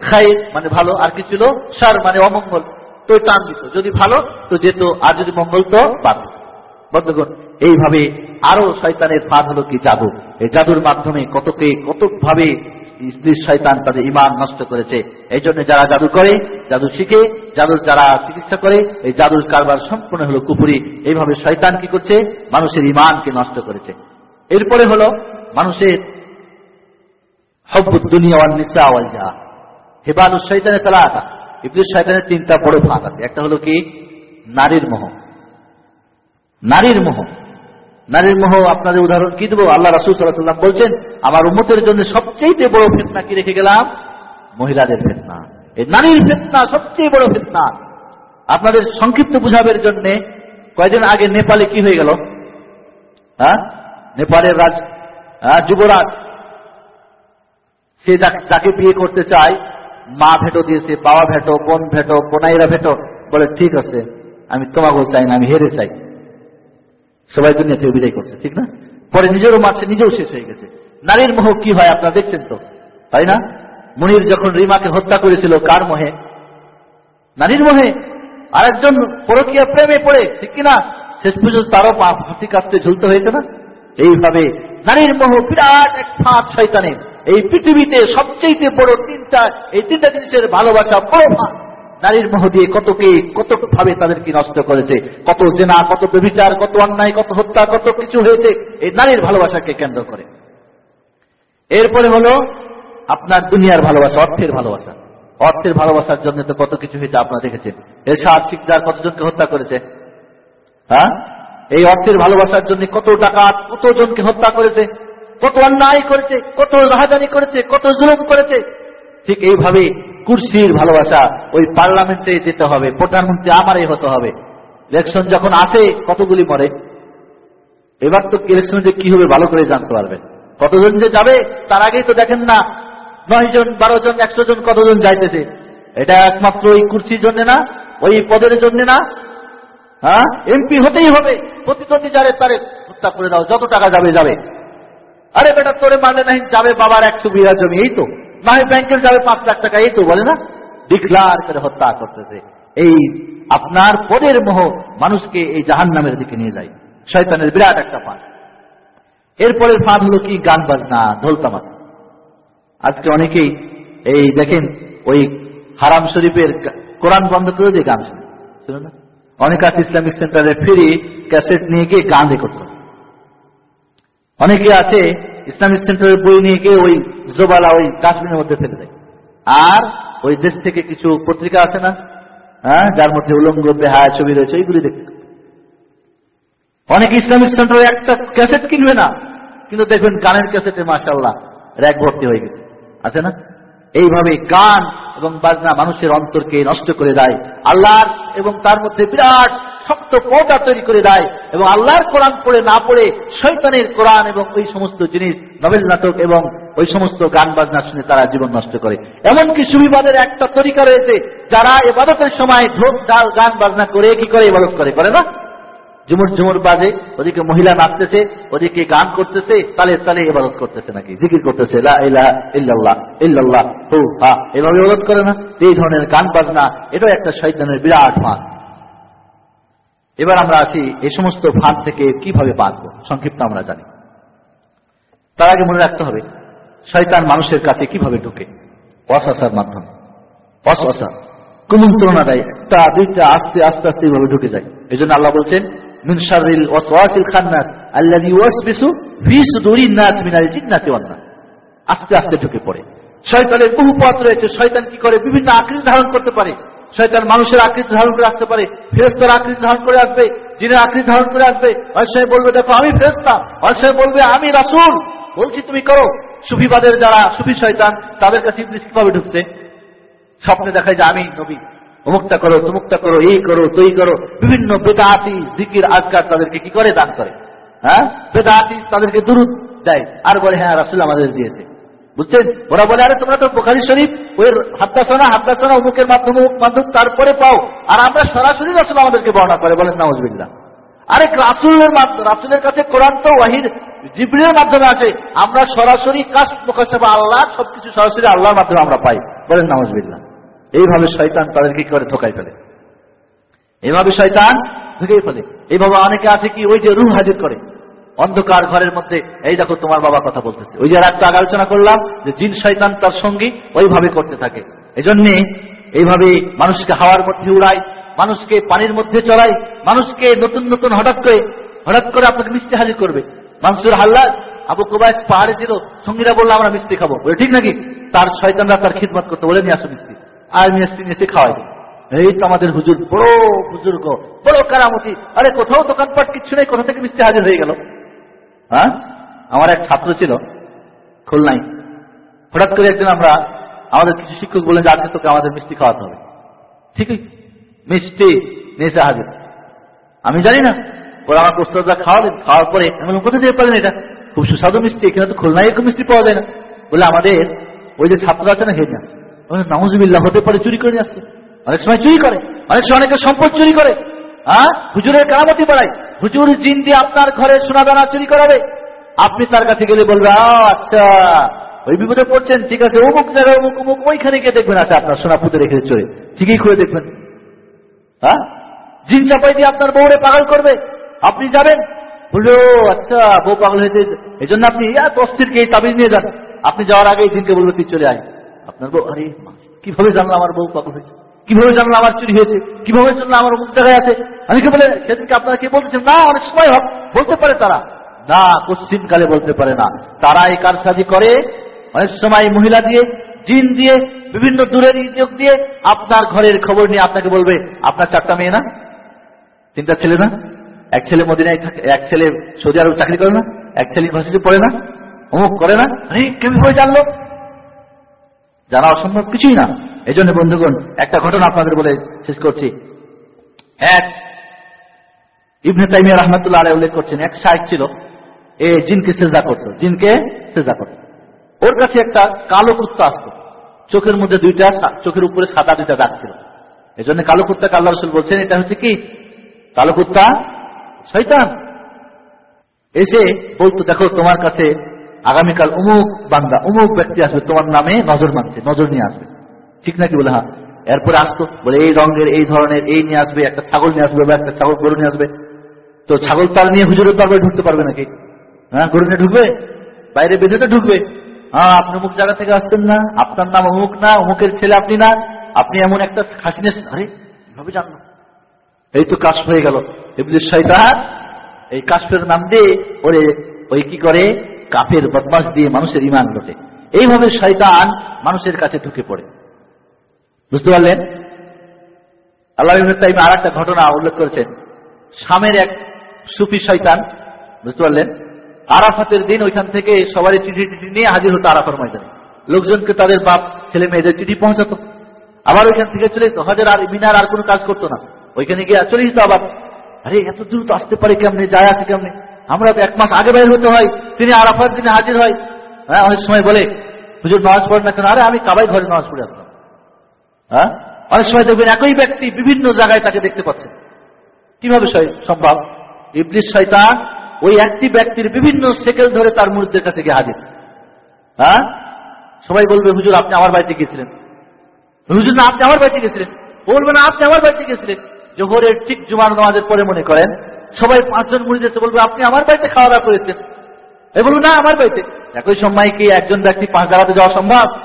খাই মানে ভালো, আর কিছু ছিল? সার মানে অমঙ্গল। তো টান দিত। যদি ভালো, তো যেত, আর যদি মঙ্গল, তো বাদ। বন্ধুগণ এইভাবে আরও শয়তানের ফাঁদ হলো কি জাদু? এই জাদুর মাধ্যমে কতকে কতভাবে ইবলিস শয়তান তাদের ইমান নষ্ট করেছে। এই জন্য যারা জাদু করে, জাদু শিখে, জাদুর যারা চিকিৎসা করে, এই জাদুর কারবার সম্পূর্ণ হলো কুপুরি এইভাবে শয়তান কি করছে? মানুষের ইমানকে নষ্ট করেছে। এরপরে হলো মানুষের হব্বুদ দুনিয়া নিসা ওয়াল জাহ। হেবালু শয়তানের তালাটা ইবলিস শয়তানের তিনটা বড় ভাগ আছে। একটা হলো কি? নারীর মোহ। নারীর মোহ। নারীর মোহ আপনাদের উদাহরণ কি দেবো? আল্লাহ রাসুল সাল্লাম বলছেন আমার উন্মতের জন্য সবচেয়ে বড় ফেতনা কি রেখে গেলাম? মহিলাদের ফেতনা। এই নারীর ফেতনা সবচেয়ে বড় ফেতনা। আপনাদের সংক্ষিপ্ত বুঝাবের জন্য কয়েকদিন আগে নেপালে কি হয়ে গেল? হ্যাঁ? নেপালের রাজ হ্যাঁ, যুবরাজ সে যাক- বিয়ে করতে চায় মা ভেটো দিয়েছে বাবা ভেটো বোন ভেটো বোনাইরা ভেটো বলে ঠিক আছে আমি তোমাকেও চাই না আমি হেরে চাই। সবাই দুনিয়া থেকে বিদায় করছে, ঠিক না? পরে নিজেরও মারছে নিজেও শেষ হয়ে গেছে। নারীর মোহ কি হয় আপনারা দেখছেন তো? তাই না? মনির যখন রিমাকে হত্যা করেছিল, কার মোহে? নারীর মোহে। আরেকজন পরকীয়া প্রেমে পড়ে, ঠিক কিনা? শেষ পর্যন্ত তারও ফাঁসি কাস্তে ঝুলতে হয়েছে না? এইভাবে নারীর মোহ বিরাট এক ফাঁদ শয়তানের। এই পৃথিবীতে সবচেয়ে বড় তিনটা, এই তিনটা জিনিসের ভালোবাসা, বড় ভাগ নারীর মোহ দিয়ে কতকে কত ভাবে তাদেরকে নষ্ট করেছে, কত জেনা, কত ব্যবিচার কত অন্যায়, কত হত্যা, কত কিছু হয়েছে, এই নারীর ভালোবাসাকে কেন্দ্র করে। এরপরে হলো আপনার দুনিয়ার ভালোবাসা, অর্থের ভালোবাসা। অর্থের ভালোবাসার জন্য তো কত কিছু হয়েছে, আপনারা দেখেছেন। এরশাদ শিকদার কতজনকে হত্যা করেছে? হ্যাঁ? এই অর্থের ভালোবাসার জন্য কত টাকা, কতজনকে হত্যা করেছে? কত অন্যায় করেছে, কত রাহাজানি করেছে, কত জুলুম করেছে ঠিক এইভাবে কুর্সির ভালোবাসা ওই পার্লামেন্টে যেতে হবে, প্রধানমন্ত্রী আমারই হতে হবে। ইলেকশন যখন আসে, কতগুলি মরে? এবার তো ইলেকশনে যে কি হবে ভালো করে জানতে পারবেন। কতজন যে যাবে, তার আগেই তো দেখেন না, নয় জন, বারো জন, একশো জন কতজন যাইতেছে। এটা একমাত্র ওই কুর্সির জন্য না, ওই পদের জন্য না। হ্যাঁ? এমপি হতেই হবে, প্রতিদ্বন্দ্বী যারে তারে হত্যা করে দাও, যত টাকা যাবে যাবে। আরে বেটা, তোরে মারলে নাই যাবে বাবার একশো বিঘা জমি, এই তো। হয় ব্যাংকের যাবে পাঁচ লাখ টাকা, এই তো বলে না? ডিক্লার করে হত্যা করতেছে। এই আপনার পদের মোহ মানুষকে এই জাহান নামের দিকে নিয়ে যায়। শয়তানের বিরাট একটা ফাঁদ। এরপরের ফাঁদ হলো কি? গান বাজনা ঢোল তামাশা আজকে অনেকেই এই দেখেন, ওই হারাম শরীফের কোরআন বন্ধ করে দিয়ে গান শুনে। শুনে অনেক আছে ইসলামিক সেন্টারে ফিরি ক্যাসেট নিয়ে গিয়ে গান রেকর্ড করে। অনেকে আছে ইসলামিক সেন্টারের বই নিয়ে গিয়ে ওই জোবালা ওই কাশ্মীরের মধ্যে ফেলে দেয়। আর ওই দেশ থেকে কিছু পত্রিকা আছে না হ্যাঁ যার মধ্যে উলঙ্গ দেহায় ছবি রয়েছে ওইগুলি দেখ। অনেক ইসলামিক সেন্টারে একটা ক্যাসেট কিনবে না, কিন্তু দেখবেন গানের ক্যাসেটে মাসাল্লাহ র্যাক ভর্তি হয়ে গেছে। আছে না? এইভাবে গান এবং বাজনা মানুষের অন্তরকে নষ্ট করে দেয়, আল্লাহর এবং তার মধ্যে বিরাট শক্ত পর্দা তৈরি করে দেয় এবং আল্লাহর কোরআন পড়ে না পড়ে শৈতানের কোরআন এবং ওই সমস্ত জিনিস, নভেল নাটক এবং ওই সমস্ত গান বাজনা শুনে তারা জীবন নষ্ট করে। এমনকি সুবিবাদের একটা তরিকা রয়েছে, যারা এবাদতের সময় ঢোক ডাল, গান, বাজনা করে কি করে? ইবাদত করে করে না? ঝুমুর ঝুমুর বাজে, ওদিকে মহিলা নাচতেছে, ওদিকে গান করতেছে, তালে তালে ইবাদত করতেছে নাকি? জিকির করতেছে এভাবে ইবাদত করে না? এই ধরনের গান বাজনা, এটাও একটা শয়তানের বিরাট ফাঁদ। এবার আমরা আসি এই সমস্ত ফাঁদ থেকে কীভাবে বাঁচবো? সংক্ষিপ্ত আমরা জানি। তার আগে মনে রাখতে হবে, শয়তান মানুষের কাছে কীভাবে ঢুকে? অশাসার মাধ্যমে। অশাসা কুমন্ত্রণা দেয় একটা দুইটা আস্তে আস্তে আস্তে এইভাবে ঢুকে যায়। এই জন্য আল্লাহ বলছেন মিন শাররিল ওয়াসওয়াসিল খান্নাস আল্লাযী ইউওয়াসবিসু ফি সুদুরিন নাস মিনাল জিন্নাতি ওয়ান নাস। আস্তে আস্তে ঢুকে পড়ে। শয়তানের বহু পথ রয়েছে। শয়তান কি করে? বিভিন্ন আকৃতি ধারণ করতে পারে। শয়তান মানুষের আকৃতি ধারণ করে আসতে পারে। ফেরেস্তার আকৃতি ধারণ করে আসবে। জিনের আকৃতি ধারণ করে আসবে। অনেক বলবে, দেখো, আমি ফেরেস্তা অনেক বলবে, আমি রাসূল। বলছি, তুমি করো। সুফিবাদের যারা সুফি শয়তান, তাদের কাছে কীভাবে ঢুকছে? স্বপ্নে দেখায় যে আমি নবী। অমুকটা করো তমুকটা করো, এই করো তৈ করো। বিভিন্ন বেদাতি জিকির, আজকার তাদেরকে কি করে? দান করে। হ্যাঁ? বেদাতি তাদেরকে দূর দেয়। আর বলে হ্যাঁ রাসুল আমাদের দিয়েছে। বুঝছেন? ওরা বলে, আরে, তোমরা তো বোখারি শরীফ, ওই হাদ্দাসানা হাদ্দাসানা অমুকের মাধ্যমে মাধ্যম, তারপরে পাও। আর আমরা সরাসরি রাসুল আমাদেরকে বর্ণনা করে। বলেন, নাউজবিল্লাহ। আরে, রাসুলের মাধ্যমে রাসুলের কাছে কোরআন তো ওয়াহির, জিবরিলের মাধ্যমে আছে। আমরা সরাসরি কাজ মোকাশেফা আল্লাহ, সবকিছু সরাসরি আল্লাহর মাধ্যমে আমরা পাই। বলেন, নাউজবিল্লাহ। এইভাবে শয়তান তাদেরকে কি করে? ঠকাই ফেলে। এইভাবে শয়তান ঢুকেই ফেলে। এইভাবে অনেকে আছে কি? ওই যে রুহ হাজির করে। অন্ধকার ঘরের মধ্যে, এই দেখো, তোমার বাবা কথা বলতেছে। ওই যে আর একটা আলোচনা করলাম যে জিন শয়তান তার সঙ্গী ওইভাবে করতে থাকে। এই জন্যে এইভাবে মানুষকে হাওয়ার মধ্যে উড়ায়, মানুষকে পানির মধ্যে চড়ায়, মানুষকে নতুন নতুন হঠাৎ করে হঠাৎ করে আপনাকে মিষ্টি হাজির করবে। মানসুর হাল্লাদ আবু কুবাইস পাহাড়ে ছিল, সঙ্গীরা বলল, আমরা মিষ্টি খাব। ঠিক নাকি? তার শয়তানরা তার খিদমত করতে বলে, নিয়ে আসো মিষ্টি। আর মিষ্টি নিয়ে খাওয়াই এই তো আমাদের হুজুর, বড় বুজুর্গ, বড় কারামতি। আরে কোথাও দোকানপাট কিচ্ছু নেই, কোথা থেকে মিষ্টি হাজির হয়ে গেল? হ্যাঁ? আমার এক ছাত্র ছিল খুলনাই হঠাৎ করে একদিন আমরা, আমাদের কিছু শিক্ষক বললেন যে, আজকে তোকে আমাদের মিষ্টি খাওয়াতে হবে। ঠিকই, মিষ্টি নেশা হাজির। আমি জানি না, ওরা আমার প্রস্তাবটা খাওয়ালেন? খাওয়ার পরে? আমি বললাম, কোথা থেকে পেলেন এটা? খুব সুস্বাদু মিষ্টি, এখানে তো খুলনায় এরকম মিষ্টি পাওয়া যায় না। বলে আমাদের ওই যে ছাত্র আছে না হেনা নাউজুবিল্লাহ, হতে পারে চুরি করে আসছে। অনেক সময় চুরি করে, অনেক সময় অনেকের সম্পদ চুরি করে। হ্যাঁ? হুজুরের কারামতি বাড়ায়। হুজুর জিন দিয়ে আপনার ঘরে সোনা দানা চুরি করাবে। আপনি তার কাছে গেলে বলবে আচ্ছা ওই বিপদে পড়ছেন, ঠিক আছে, অমুক জায়গায় অমুক অমুক, ওইখানে গিয়ে দেখবেন আছে আপনার সোনা পুঁতে রেখে চলে। ঠিকই করে দেখবেন। হ্যাঁ? জিন চাপাই দিয়ে আপনার বউরে পাগল করবে। আপনি যাবেন। বলল আচ্ছা বউ পাগল হয়েছে। এই জন্য আপনি অস্থিরকে এই তাবিজ নিয়ে যান। আপনি যাওয়ার আগে জিনকে বলবেন তুই চলে আয়। আপনার বউ আরে মা, কীভাবে জানলো আমার বউ পাগল হয়েছে? কীভাবে জানলো আমার চুরি হয়েছে? কীভাবে জানলো আমার মুখ জায়গায় আছে অনেকে বলে সেদিনকে আপনারা কে বলতেছেন? না অনেক সময় হোক বলতে পারে তারা। না কোশ্চিন কালে বলতে পারে না। তারা এই কারসাজি করে অনেক সময় মহিলা দিয়ে জিন দিয়ে বিভিন্ন দূরের ইতিয়োগ দিয়ে আপনার ঘরের খবর নিয়ে আপনাকে বলবে আপনার চারটা মেয়ে না? তিনটা ছেলে না? এক ছেলে মদিনায় থাকে এক ছেলে সৌদি আরব চাকরি করে না? এক ছেলে ইউনিভার্সিটি পড়ে না? অমুক করে না? আরে কীভাবে জানলো? জানা অসম্ভব কিছুই না। এই জন্য বন্ধুগণ, একটা ঘটনা আপনাদের বলে শেষ করছি। এক, ইবনে তাইমিয়া রহমতুল্লাহ আলাই উল্লেখ করছেন, এক শাহেক ছিল, এ জিনকে সেজা করতো, জিনকে সেজা করতো। ওর কাছে একটা কালো কুত্তা আসতো, চোখের মধ্যে দুইটা চোখের উপরে সাদা দুইটা দাগ ছিল। এই জন্য কালো কুত্তা আল্লাহ রসুল বলছেন, এটা হচ্ছে কি? কালো কুত্তা শৈতান এসে বলতো, দেখো, তোমার কাছে আগামীকাল অমুক, বান্দা অমুক, ব্যক্তি আসবে তোমার নামে নজর মানছে, নজর নিয়ে আসবে। ঠিক নাকি বলে হ্যাঁ। এরপরে আসতো, বলে, এই রঙের, এই ধরনের, এই নিয়ে আসবে, একটা ছাগল নিয়ে আসবে, বা একটা ছাগল, গরু নিয়ে আসবে। তো ছাগল তার নিয়ে হুজুরের দরবারে ঢুকতে পারবে নাকি? হ্যাঁ গরু নিয়ে ঢুকবে? বাইরে বেঁধে তো ঢুকবে। হ্যাঁ আপনি অমুক জায়গা থেকে আসছেন না, আপনার নাম অমুক না, অমুকের ছেলে আপনি না, আপনি এমন একটা খাসি নিয়েছেন আরে, কীভাবে জানলো? এই তো কাশ হয়ে গেল। এই কাশফের নাম দিয়ে, ওরে, ওই কি করে? কাফের বদমাস দিয়ে মানুষের ইমান লোটে। এইভাবে শয়তান মানুষের কাছে ঢুকে পড়ে। বুঝতে পারলেন? আল্লাহ তাইম আর একটা ঘটনা উল্লেখ করেছেন। শামের এক সুফি শয়তান, বুঝতে পারলেন? আরাফাতের দিন ওইখান থেকে সবারই চিঠি টিঠি নিয়ে হাজির হতো আরাফার ময়দানে। লোকজনকে তাদের বাপ, ছেলে মেয়েদের চিঠি পৌঁছাতো। আবার ওইখান থেকে চলে যেত। হজের আর মিনার আর কোনো কাজ করতো না। ওইখানে গিয়ে চলে যেত আবার। আরে, এত দূর তো আসতে পারে কেমনে? যায় আসে কেমনে? আমরা তো এক মাস আগে বাইর হতে হয়, তিনি আরাফার দিনে হাজির হয়। হ্যাঁ অনেক সময় বলে, হুজুর নামাজ পড়েন না কেন? আরে, আমি কাবাই ঘরে নামাজ পড়ে আসলাম। হ্যাঁ? অনেক সময় দেখবেন একই ব্যক্তি বিভিন্ন জায়গায় তাকে দেখতে পাচ্ছেন কীভাবে সম্ভব? ইবলিশ শয়তান ওই একটি ব্যক্তির বিভিন্ন সেকেল ধরে তার মুরিদদের কাছে গিয়ে হাজির। হ্যাঁ? সবাই বলবে, হুজুর, আপনি আমার বাড়িতে গিয়েছিলেন। হুজুর, না, আপনি আমার বাড়িতে গেছিলেন বলবে, না, আপনি আমার বাড়িতে গেছিলেন জোহরের ঠিক জুমার নামাজের পরে মনে করেন, সবাই পাঁচজন মুড়ি এসে বলবে, আপনি আমার বাড়িতে খাওয়া দাওয়া করেছেন? এ বলব না, আমার বাড়িতে। একই সময় কি একজন ব্যক্তি পাঁচ জায়গাতে যাওয়া সম্ভব?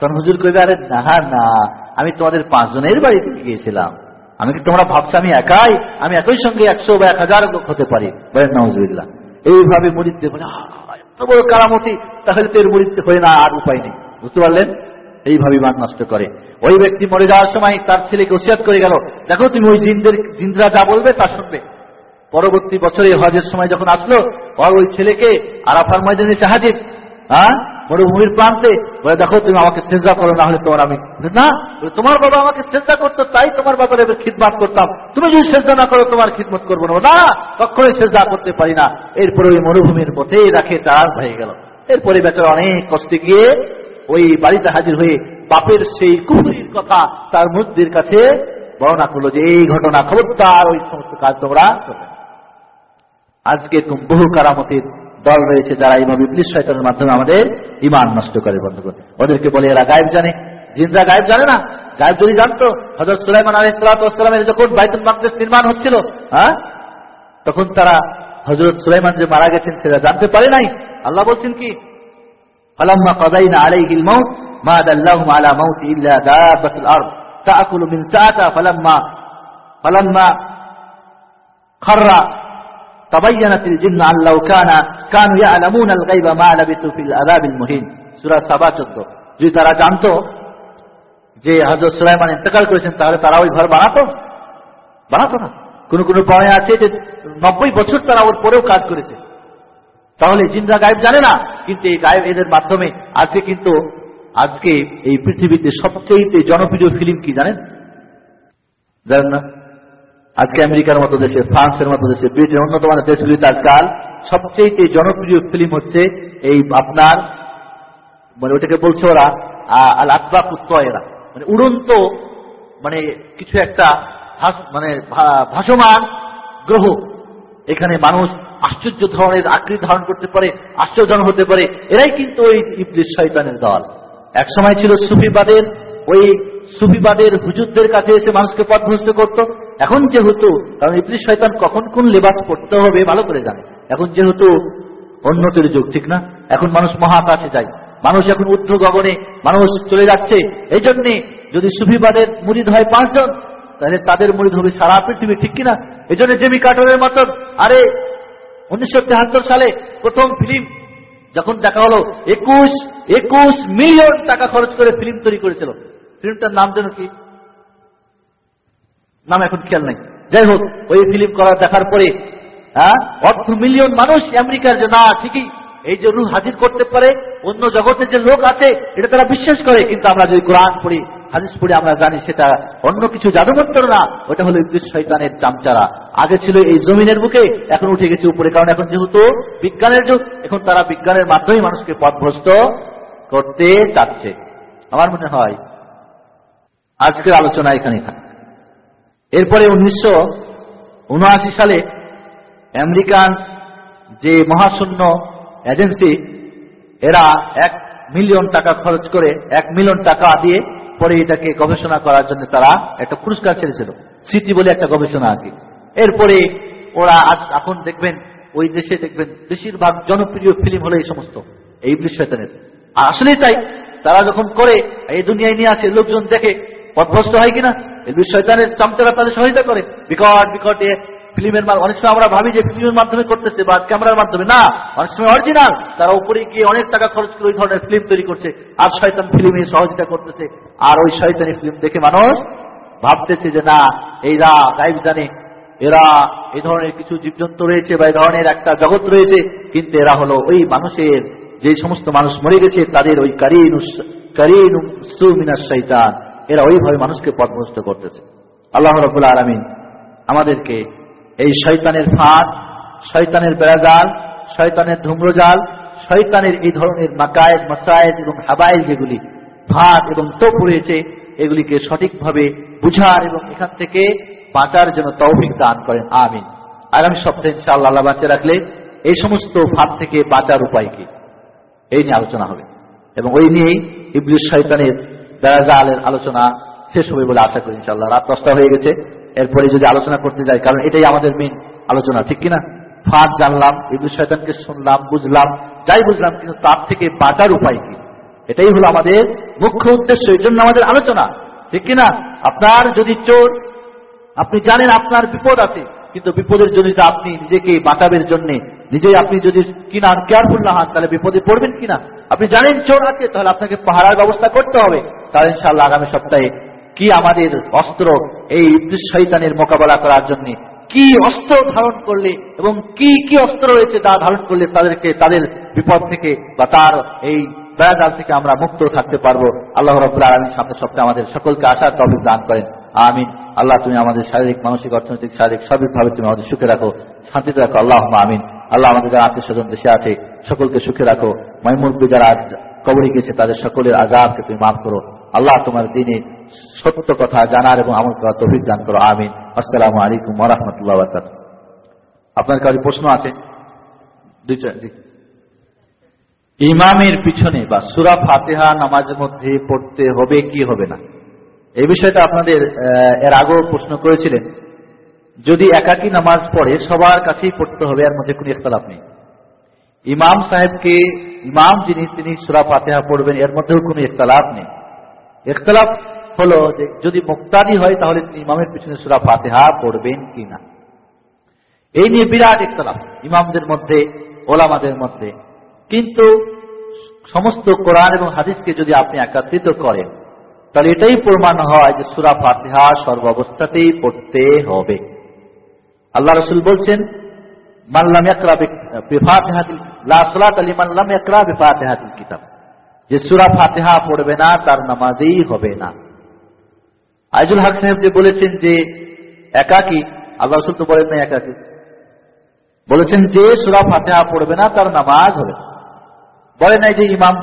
তখন হুজুর কইবে, আরে, না না, আমি তোমাদের পাঁচজনের বাড়িতে গিয়েছিলাম। আমি কি তোমরা ভাবছ আমি একাই? আমি একই সঙ্গে একশো বা এক হাজার লোক হতে পারি? নজরুল্লাহ এইভাবে মরিতে বলে এত বড় কারামতি, তাহলে তো এর মরিতে হয়ে না, আর উপায় নেই। বুঝতে পারলেন? এইভাবে ইমান নষ্ট করে। ওই ব্যক্তি মরে যাওয়ার সময় তার ছেলেকে ওসিয়াত করে গেল, দেখো তুমি ওই জিনদের, জিনরা যা বলবে তা শুনবে। পরবর্তী বছরে হজের সময় যখন আসলো আর ওই ছেলেকে আরাফার ময়দানে এসে হাজির। হ্যাঁ? মরুভূমির প্রান্তে? বলে, দেখো, তুমি আমাকে চেষ্টা করো, না হলে তোমার আমি না? তোমার বাবা আমাকে চেষ্টা করতো, তাই তোমার বাবার এবার খিদমাত করতাম। তুমি যদি চেষ্টা না করো, তোমার খিদমত করব না। না, কখনোই চেষ্টা করতে পারি না। এরপরে ওই মরুভূমির পথে রাখে তার হয়ে গেল। এরপরে বেচারা অনেক কষ্টে গিয়ে ওই বাড়িতে হাজির হয়ে বাপের সেই কুহুরির কথা তার মুদ্দির কাছে বর্ণনা করল যে, এই ঘটনা খবরদার, ওই সমস্ত কাজ তোমরা আজকে এরকম বহু কারামতির দল রয়েছে যারা এইভাবে ইবলিশ শয়তানের মাধ্যমে আমাদের ইমান নষ্ট করে বন্ধুগণ ওদেরকে বলে, এরা গায়েব জানে। জিনরা গায়েব জানে না। গায়েব যদি জানতো হজরত সুলাইমান আলাইসালামের যখন বাইতুল মাকদেশ নির্মাণ হচ্ছিল হ্যাঁ তখন তারা হজরত সুলাইমান যে মারা গেছেন সেটা জানতে পারে নাই। আল্লাহ বলছেন কি فلما قضينا عليه الموت ما دلهم على موت إلا دابة الأرض تأكل من ساعتها فلما فلما خر تبينت الجن أن لو كان كانوا يعلمون الغيب ما لبثوا في العذاب المهين سورة সাবা চোদ্দ যদি তারা জানতো যে হজরত সুলাইমান ইন্তেকাল করেছেন তাহলে তারা ওই ঘর বানাতো বানাতো না কোন কোন পড়ে আছে যে নব্বই বছর তারা ওর পরেও কাজ করেছে তাহলে জিনরা গায়েব জানে না, কিন্তু এই গায়েব এদের মাধ্যমে আজকে কিন্তু, আজকে এই পৃথিবীতে সবচেয়ে জনপ্রিয় ফিল্ম কি জানেন? জানেন না? আজকে আমেরিকার মতো দেশে, ফ্রান্সের মতো দেশে ব্রিটেন অন্যতম দেশগুলিতে আজকাল সবচেয়ে জনপ্রিয় ফিল্ম হচ্ছে এই আপনার মানে ওটাকে বলছে ওরা আল আকবা কুত্তয়েরা মানে উড়ন্ত মানে কিছু একটা মানে ভাসমান গ্রহ। এখানে মানুষ আশ্চর্য ধরনের আকৃতি ধারণ করতে পারে, আশ্চর্যজনক হতে পারে। এরাই কিন্তু ওই ইবলিশ শয়তানের দল। এক সময় ছিল সুফিবাদের, ওই সুফিবাদের হুজুরদের কাছে এসে মানুষকে পথভ্রষ্ট করত। এখন যেহেতু, কারণ ইবলিশ শয়তান কখন কোন লেবাস পড়তে হবে, ভালো করে জানে। এখন যেহেতু উন্নতির যুগ, ঠিক না? এখন মানুষ মহাকাশে যায়। মানুষ এখন ঊর্ধ্ব গগনে মানুষ চলে যাচ্ছে। এই জন্যে যদি সুফিবাদের মুরিদ হয় পাঁচজন, তাহলে তাদের মুরিদ হবে সারা পৃথিবী, ঠিক কিনা? এই জন্য জেমি কাটরের মতন। আরে উনিশশো সালে প্রথম ফিল্ম যখন দেখা হলো, একুশ একুশ মিলিয়ন টাকা খরচ করে ফিল্ম তৈরি করেছিল। ফিল্মটার নাম যেন কি? নাম এখন খেয়াল নাই। যাই হোক, ওই ফিল্ম করা দেখার পরে হ্যাঁ মিলিয়ন মানুষ আমেরিকার যে, না, ঠিকই, এই যে রুহ হাজির করতে পারে, অন্য জগতে যে লোক আছে, এটা তারা বিশ্বাস করে, কিন্তু আমরা যদি কোরআন পড়ি হাদিস পড়ে আমরা জানি সেটা অন্য কিছু জাদুমন্ত্র না ওটা হলো ইবলিস শয়তানের চামচারা। আগে ছিল এই জমিনের বুকে, এখন উঠে গেছে উপরে, কারণ এখন যেহেতু বিজ্ঞানের যুগ, এখন তারা বিজ্ঞানের মাধ্যমে মানুষকে পথভ্রষ্ট করতে চাচ্ছে। আমার মনে হয় আজকের আলোচনা এখানে থাকে। এরপরে উনিশশো উনআশি সালে আমেরিকান যে মহাশূন্য এজেন্সি, এরা এক মিলিয়ন টাকা খরচ করে, এক মিলিয়ন টাকা দিয়ে পরে এটাকে গবেষণা করার জন্য তারা একটা পুরস্কার ছেড়েছিল স্মৃতি বলে একটা গবেষণা কি। এরপরে ওরা আজ এখন দেখবেন, ওই দেশে দেখবেন বেশিরভাগ জনপ্রিয় ফিল্ম হলো এই সমস্ত, এই শয়তানের। আর আসলেই তাই, তারা যখন করে, এই দুনিয়ায় নিয়ে আসে, লোকজন দেখে পথভ্রষ্ট হয় কিনা? ইবলিশ শয়তানের চামচারা তাদের সহায়তা করে। বিকট বিকট ফিল্মের অনেক সময় আমরা ভাবি যে ফিল্মের মাধ্যমে করতেছে বা ক্যামেরার মাধ্যমে। না, অনেক সময় অরিজিনাল তারা উপরে গিয়ে অনেক টাকা খরচ করে ওই ধরনের ফিল্ম তৈরি করছে। আর শয়তান ফিল্মে সহযোগিতা করতেছে। আর ওই শয়তানি ফিল্ম দেখে মানুষ ভাবতেছে যে, না এইরা গাইব জানে। এরা এই ধরনের কিছু জীবজন্তু রয়েছে বা এই ধরনের একটা জগৎ রয়েছে। কিন্তু এরা হলো ওই মানুষের যে সমস্ত মানুষ মরে গেছে, তাদের ওই কারিন শৈতান এরা ওইভাবে মানুষকে পথভ্রষ্ট করতেছে। আল্লাহ রবুল্লা আলমিন আমাদেরকে এই শয়তানের ফাঁদ, শয়তানের বেড়াজাল, শয়তানের ধুম্রজাল, শয়তানের এই ধরনের মাকায়েদ, মাসায়েদ এবং হাবাইল যেগুলি ফাঁদ এবং তোপ রয়েছে, এগুলিকে সঠিকভাবে বুঝার এবং এখান থেকে বাঁচার জন্য তৌফিক দান করেন। আমিন। আগামী সপ্তাহে ইনশাআল্লাহ আল্লাহ বাঁচিয়ে রাখলে এই সমস্ত ফাঁদ থেকে বাঁচার উপায় কি? এই নিয়ে আলোচনা হবে। এবং ওই নিয়েই ইবলিশ শয়তানের বেড়াজালের আলোচনা শেষ হবে বলে আশা করি ইনশাআল্লাহ। রাত দশটা হয়ে গেছে। এরপরে যদি আলোচনা করতে যাই, কারণ এটাই আমাদের মেন আলোচনা, ঠিক কিনা? ফাঁদ জানলাম ইবলিশ শয়তানকে শুনলাম, বুঝলাম, যাই বুঝলাম, কিন্তু তার থেকে বাঁচার উপায় কি? এটাই হলো আমাদের মুখ্য উদ্দেশ্য, এই জন্য আমাদের আলোচনা, ঠিক কিনা? আপনার যদি চোর, আপনি জানেন আপনার বিপদ আছে, কিন্তু বিপদের জন্য আপনি নিজেকে বাঁচাবের জন্য, নিজেই আপনি যদি কিনা কেয়ারফুল না হন, তাহলে বিপদে পড়বেন কিনা? আপনি জানেন চোর আছে, তাহলে আপনাকে পাহারার ব্যবস্থা করতে হবে। তাহলে ইনশাল্লাহ আগামী সপ্তাহে কি আমাদের অস্ত্র এই শৈতানের মোকাবেলা করার জন্য? কি অস্ত্র ধারণ করলে এবং কি কি অস্ত্র রয়েছে তা ধারণ করলে তাদেরকে, তাদের বিপদ থেকে বা তার এই বেড়াজাল থেকে আমরা মুক্ত থাকতে পারব? আল্লাহ রবুল্লা আলমীর সামনে সপ্তাহে আমাদের সকলকে আসার তবে দান করেন। আমিন। আল্লাহ, তুমি আমাদের শারীরিক, মানসিক, অর্থনৈতিক, শারীরিক সবভাবে তুমি আমাদের সুখে রাখো, শান্তিতে রাখো। আল্লাহ আমিন। আল্লাহ আমাদের যারা আত্মীয় স্বজন দেশে আছে, সকলকে সুখে রাখো। ময়মুরবি যারা কবরে গেছে তাদের সকলের আজাবকে তুমি মাফ করো। আল্লাহ তোমার দিনে সত্য কথা জানার এবং আমল করার তভিক দান করো। আমিন। আসসালাম আলাইকুম রহমতুল্লাহ আপনার কাছে প্রশ্ন আছে? ইমামের পিছনে বা সুরা ফাতেহা নামাজের মধ্যে পড়তে হবে কি হবে না? এই বিষয়টা আপনাদের এর আগেও প্রশ্ন করেছিলেন। যদি একাকি নামাজ পড়ে, সবার কাছেই পড়তে হবে, এর মধ্যে কোনো ইখতলাফ নেই। ইমাম সাহেবকে, ইমাম যিনি, তিনি সুরা ফাতেহা পড়বেন, এর মধ্যেও কোনো ইখতলাফ নেই। ইখতলাফ হলো যে যদি মুক্তাদি হয়, তাহলে তিনি ইমামের পিছনে সুরা ফাতেহা পড়বেন কি না এই নিয়ে বিরাট ইখতলাফ ইমামদের মধ্যে, ওলামাদের মধ্যে। কিন্তু সমস্ত কোরআন এবং হাদিসকে যদি আপনি একত্রিত করেন, তাহলে এটাই প্রমাণ হয় যে সুরা ফাতেহা সর্বাবস্থাতেই পড়তে হবে। আল্লাহ রসুল বলছেন মাল্লাম কিতাব। যে সুরা ফাতেহা পড়বে না, তার নামাজেই হবে না। আইজুল হক সাহেব যে বলেছেন যে একাকি, আল্লাহ রসুল তো বলেন না একাকি। বলেছেন যে সুরা ফাতেহা পড়বে না, তার নামাজ হবে বলে নাই যে ইমাম,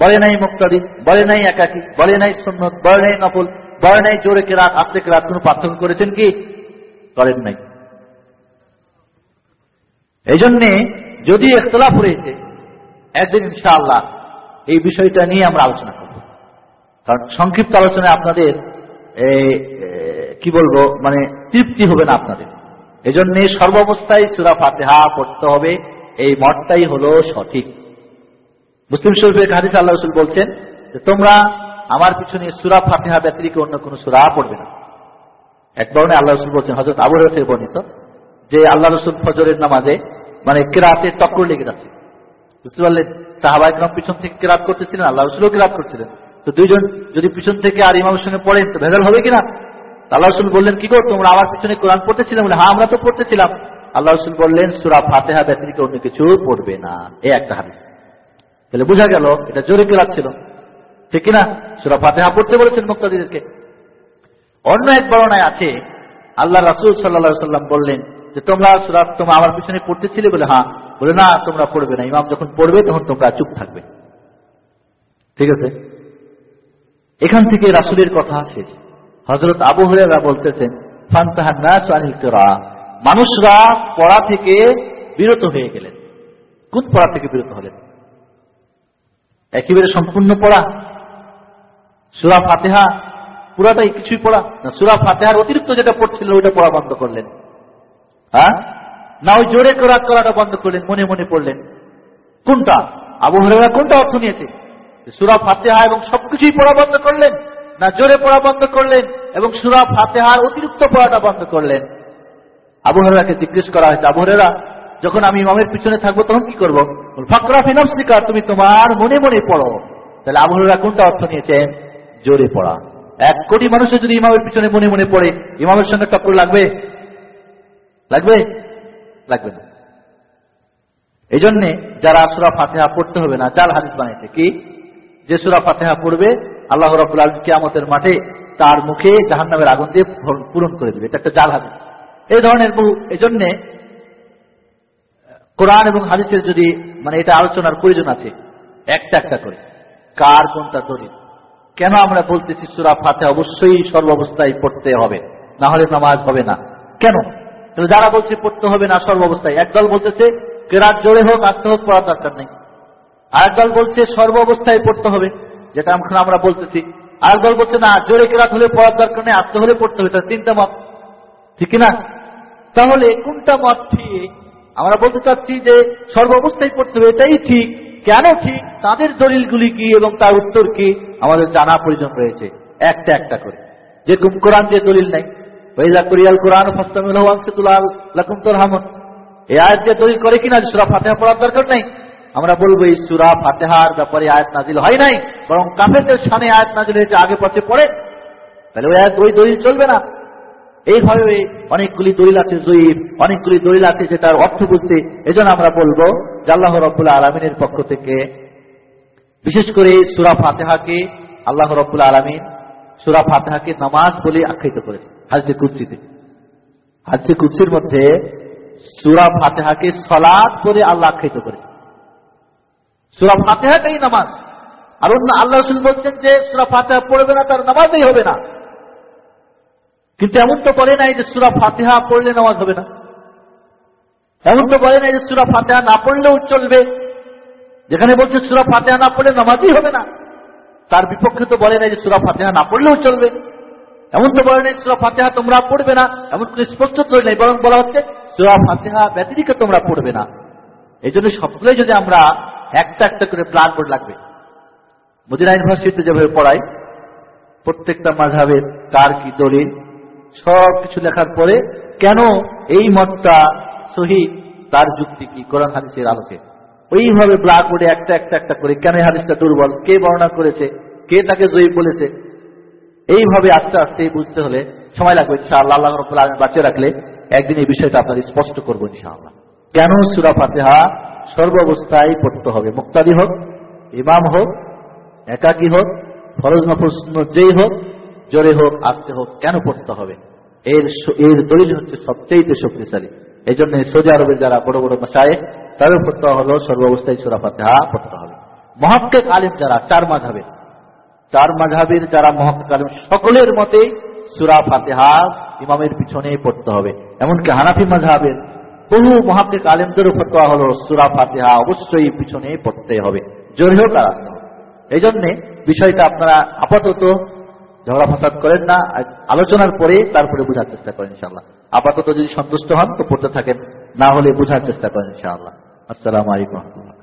বলে নাই মুক্তাদি, বলে নাই একাকি, বলে নাই সন্ন্যত বলে নাই নফল, বলে নাই জোরে কেরাত, আস্তে কেরাত, কোন পার্থক্য করেছেন কি? করেন নাই। এই জন্যে যদি একতলাফ রয়েছে, একদিন ইনশাআল্লাহ এই বিষয়টা নিয়ে আমরা আলোচনা করব। কারণ সংক্ষিপ্ত আলোচনায় আপনাদের কি বলব মানে তৃপ্তি হবে না আপনাদের। এই এজন্য সর্বাবস্থায় সুরা ফাতেহা পড়তে হবে, এই মঠটাই হলো সঠিক। মুসলিম শরীফের হাদিস আল্লাহ রসুল বলছেন যে, তোমরা আমার পিছনে সুরা ফাতেহা ব্যতিরিকে অন্য কোনো সুরা পড়বে না। এক ধরনের আল্লাহ রসুল বলছেন হজরত আবু থেকে বর্ণিত, যে আল্লাহ রসুল ফজরের নামাজে মানে কেরাতে টক্কর লেগে যাচ্ছে। বুঝতে পারলেন? সাহাবাইকরাম পিছন থেকে কেরাত করতেছিলেন, আল্লাহ রসুলও কেরাত করছিলেন। তো দুইজন যদি পিছন থেকে আর ইমামের সঙ্গে পড়েন, তো ভেজাল হবে কিনা? আল্লাহ রসুল বললেন, কি কর তোমরা আমার পিছনে কোরআন পড়তেছিলাম বলে হ্যাঁ আমরা তো পড়তেছিলাম। আল্লাহ রসুল বললেন, সুরা ফাতেহা ব্যতিরিকে অন্য কিছু পড়বে না। এই একটা হাদিস। তাহলে বোঝা গেল, এটা জোরে কেরাত ছিল। ঠিক কিনা? সুরা ফাতেহা পড়তে বলেছেন মুক্তাদিদেরকে। অন্য এক বর্ণায় আছে, আল্লাহ রাসুল সাল্লা সাল্লাম বললেন যে, তোমরা সুরা, তোমরা আমার পিছনে পড়তেছিলে? বলে হ্যাঁ। বলে, না, তোমরা পড়বে না। ইমাম যখন পড়বে, তখন তোমরা চুপ থাকবে। ঠিক আছে? এখান থেকে রাসুলের কথা শেষ হজরত আবু হরেরা বলতেছেন মানুষরা পড়া থেকে বিরত হয়ে গেলেন। কোন পড়া থেকে বিরত হলেন? একেবারে সম্পূর্ণ পড়া? সুরা ফাতেহা? পুরাটাই কিছুই পড়া? না, সুরা ফাতেহার অতিরিক্ত যেটা পড়ছিল ওইটা পড়া বন্ধ করলেন। হ্যাঁ? না, ওই জোরে করা করাটা বন্ধ করলেন, মনে মনে পড়লেন। কোনটা? আবু হরেরা কোনটা অর্থ নিয়েছে? সুরা ফাতেহা এবং সবকিছুই পড়া বন্ধ করলেন, না জোরে পড়া বন্ধ করলেন, এবং সুরা ফাতেহার অতিরিক্ত পড়াটা বন্ধ করলেন। আবু হরেরাকে জিজ্ঞেস করা হয়েছে, আবু হরেরা যখন আমি ইমামের পিছনে থাকব, তখন কি করব? ফাকরা ফিনাফসিকা তুমি তোমার মনে মনে পড়ো। তাহলে আবু হরেরা কোনটা অর্থ নিয়েছেন? জোরে পড়া। এক কোটি মানুষের যদি ইমামের পিছনে মনে মনে পড়ে, ইমামের সঙ্গে টক্কর লাগবে? লাগবে? লাগবে না। এই জন্যে যারা সুরা ফাতেহা পড়তে হবে না, জাল হাদিস বানিয়েছে কি? যে সুরা ফাতেহা পড়বে, আল্লাহ রবুল আলম কিয়ামতের মাঠে তার মুখে জাহান নামের আগুন দিয়ে পূরণ করে দেবে। এটা একটা জাল হাদিস। এই ধরনের বহু কোরআন এবং হাদিসের যদি মানে এটা আলোচনার প্রয়োজন আছে, একটা একটা করে, কার কোনটা দলিল? কেন আমরা বলতেছি সুরা ফাতে অবশ্যই সর্বাবস্থায় পড়তে হবে? না হলে নামাজ হবে না। কেন? যারা বলছে পড়তে হবে না সর্বাবস্থায়, একদল বলতেছে, কেরাত জোরে হোক, আসতে হোক, পড়ার দরকার নেই। আর দল বলছে সর্ব অবস্থায় পড়তে হবে, যেটা এখন আমরা বলতেছি। আর দল বলছে, না, জোরে কেরাত হলে পড়ার দরকার নেই, আসতে হলে পড়তে হবে। তার তিনটা মত। ঠিক না তাহলে কোনটা মত ঠিক আমরা বলতে চাচ্ছি যে সর্ব অবস্থায় পড়তে হবে, এটাই ঠিক। কেন ঠিক? তাদের দলিলগুলি কি এবং তার উত্তর কি আমাদের জানা প্রয়োজন রয়েছে। একটা একটা করে। যে কোরআন যে দলিল নাই। করিয়াল কোরআন আয়াত দিয়ে দলিল করে কিনা সুরা ফাতেহা পড়ার দরকার নাই? আমরা বলব এই সুরা ফাতেহার ব্যাপারে আয়াত নাজিল হয় নাই, বরং কাফেরদের সামনে আয়াত নাজিল হয়েছে আগে পথে পড়ে। তাহলে ওই আয়াত ওই দলিল চলবে না। এইভাবে অনেকগুলি দলিল আছে জয়ীব, অনেকগুলি দলিল আছে যে তার অর্থ বুঝতে এজন্য আমরা বলব যে আল্লাহ আলমিনের পক্ষ থেকে বিশেষ করে সুরা ফাতেহাকে আল্লাহ রব্বুল্লাহ আলমিন সুরা ফাতেহাকে নামাজ বলে আখ্যায়িত করেছে হাজে কুৎসিতে হাজে কুৎসির মধ্যে সুরা ফাতেহাকে সলাদ বলে আল্লাহ আখ্যায়িত করেছে সুরা ফাতেহাটাই নামাজ। আর অন্য আল্লাহ রসুল বলছেন যে, সুরা ফাতেহা পড়বে না, তার নামাজই হবে না। কিন্তু এমন তো বলে নাই যে, সুরা ফাতেহা পড়লে নামাজ হবে না। এমন তো বলে নাই যে, সুরা ফাতেহা না পড়লেও চলবে। যেখানে বলছে সুরা ফাতেহা না পড়লে নামাজই হবে না। তার বিপক্ষে তো বলে নাই যে, সুরা ফাতেহা না পড়লেও চলবে। এমন তো বলে নাই সুরা ফাতেহা তোমরা পড়বে না। এমন কোনো স্পষ্ট তো নেই, বরং বলা হচ্ছে, সুরা ফাতেহা ব্যতিরিকে তোমরা পড়বে না। এই জন্য সবগুলোই যদি আমরা একটা একটা করে প্ল্যান বোর্ড লাগবে। মদিনা ইউনিভার্সিটিতে যেভাবে পড়াই প্রত্যেকটা মাঝাবের কার কি দলিল সব কিছু লেখার পরে কেন এই মতটা সহি, তার যুক্তি কি? কোরআন হাদিসের আলোকে। ওইভাবে ব্ল্যাক বোর্ডে একটা একটা একটা করে কেন হাদিসটা দুর্বল, কে বর্ণনা করেছে, কে তাকে জয়ী বলেছে, এইভাবে আস্তে আস্তে বুঝতে হলে সময় লাগবে ইনশাআল্লাহ। আল্লাহ বাঁচিয়ে রাখলে একদিন এই বিষয়টা আপনার স্পষ্ট করব ইনশাআল্লাহ। কেন সুরা ফাতেহা সর্বাবস্থায় পড়তে হবে। মুক্তাদি হোক, ইমাম হোক, একাকি হোক, ফরজ নফর যেই হোক, জোরে হোক, আসতে হোক, কেন পড়তে হবে? এর এর দলিল হচ্ছে সবচেয়ে শক্তিশালী। এই জন্য সৌদি আরবের যারা বড় বড় মশায় তাদের পড়তে হলো সর্বাবস্থায় সুরা ফাতেহা পড়তে হবে। মহাক্কেক আলিম যারা, চার মাঝাবের চার মাঝাবের যারা মহাক্কেক আলিম, সকলের মতে সুরা ফাতেহা ইমামের পিছনে পড়তে হবে। এমনকি হানাফি মাঝাবের বহু মহাকে কালেমদের উপর ফতোয়া হলো সুরা ফাতেহা, অবশ্যই পিছনে পড়তে হবে। জোরে হোক আর আসতে এই জন্যে বিষয়টা আপনারা আপাতত ঝগড়া ফাসাদ করেন না আলোচনার পরে তারপরে বোঝার চেষ্টা করেন ইনশাআল্লাহ। আপাতত যদি সন্তুষ্ট হন, তো পড়তে থাকেন, না হলে বোঝার চেষ্টা করেন ইনশাআল্লাহ। আসসালামু আলাইকুম।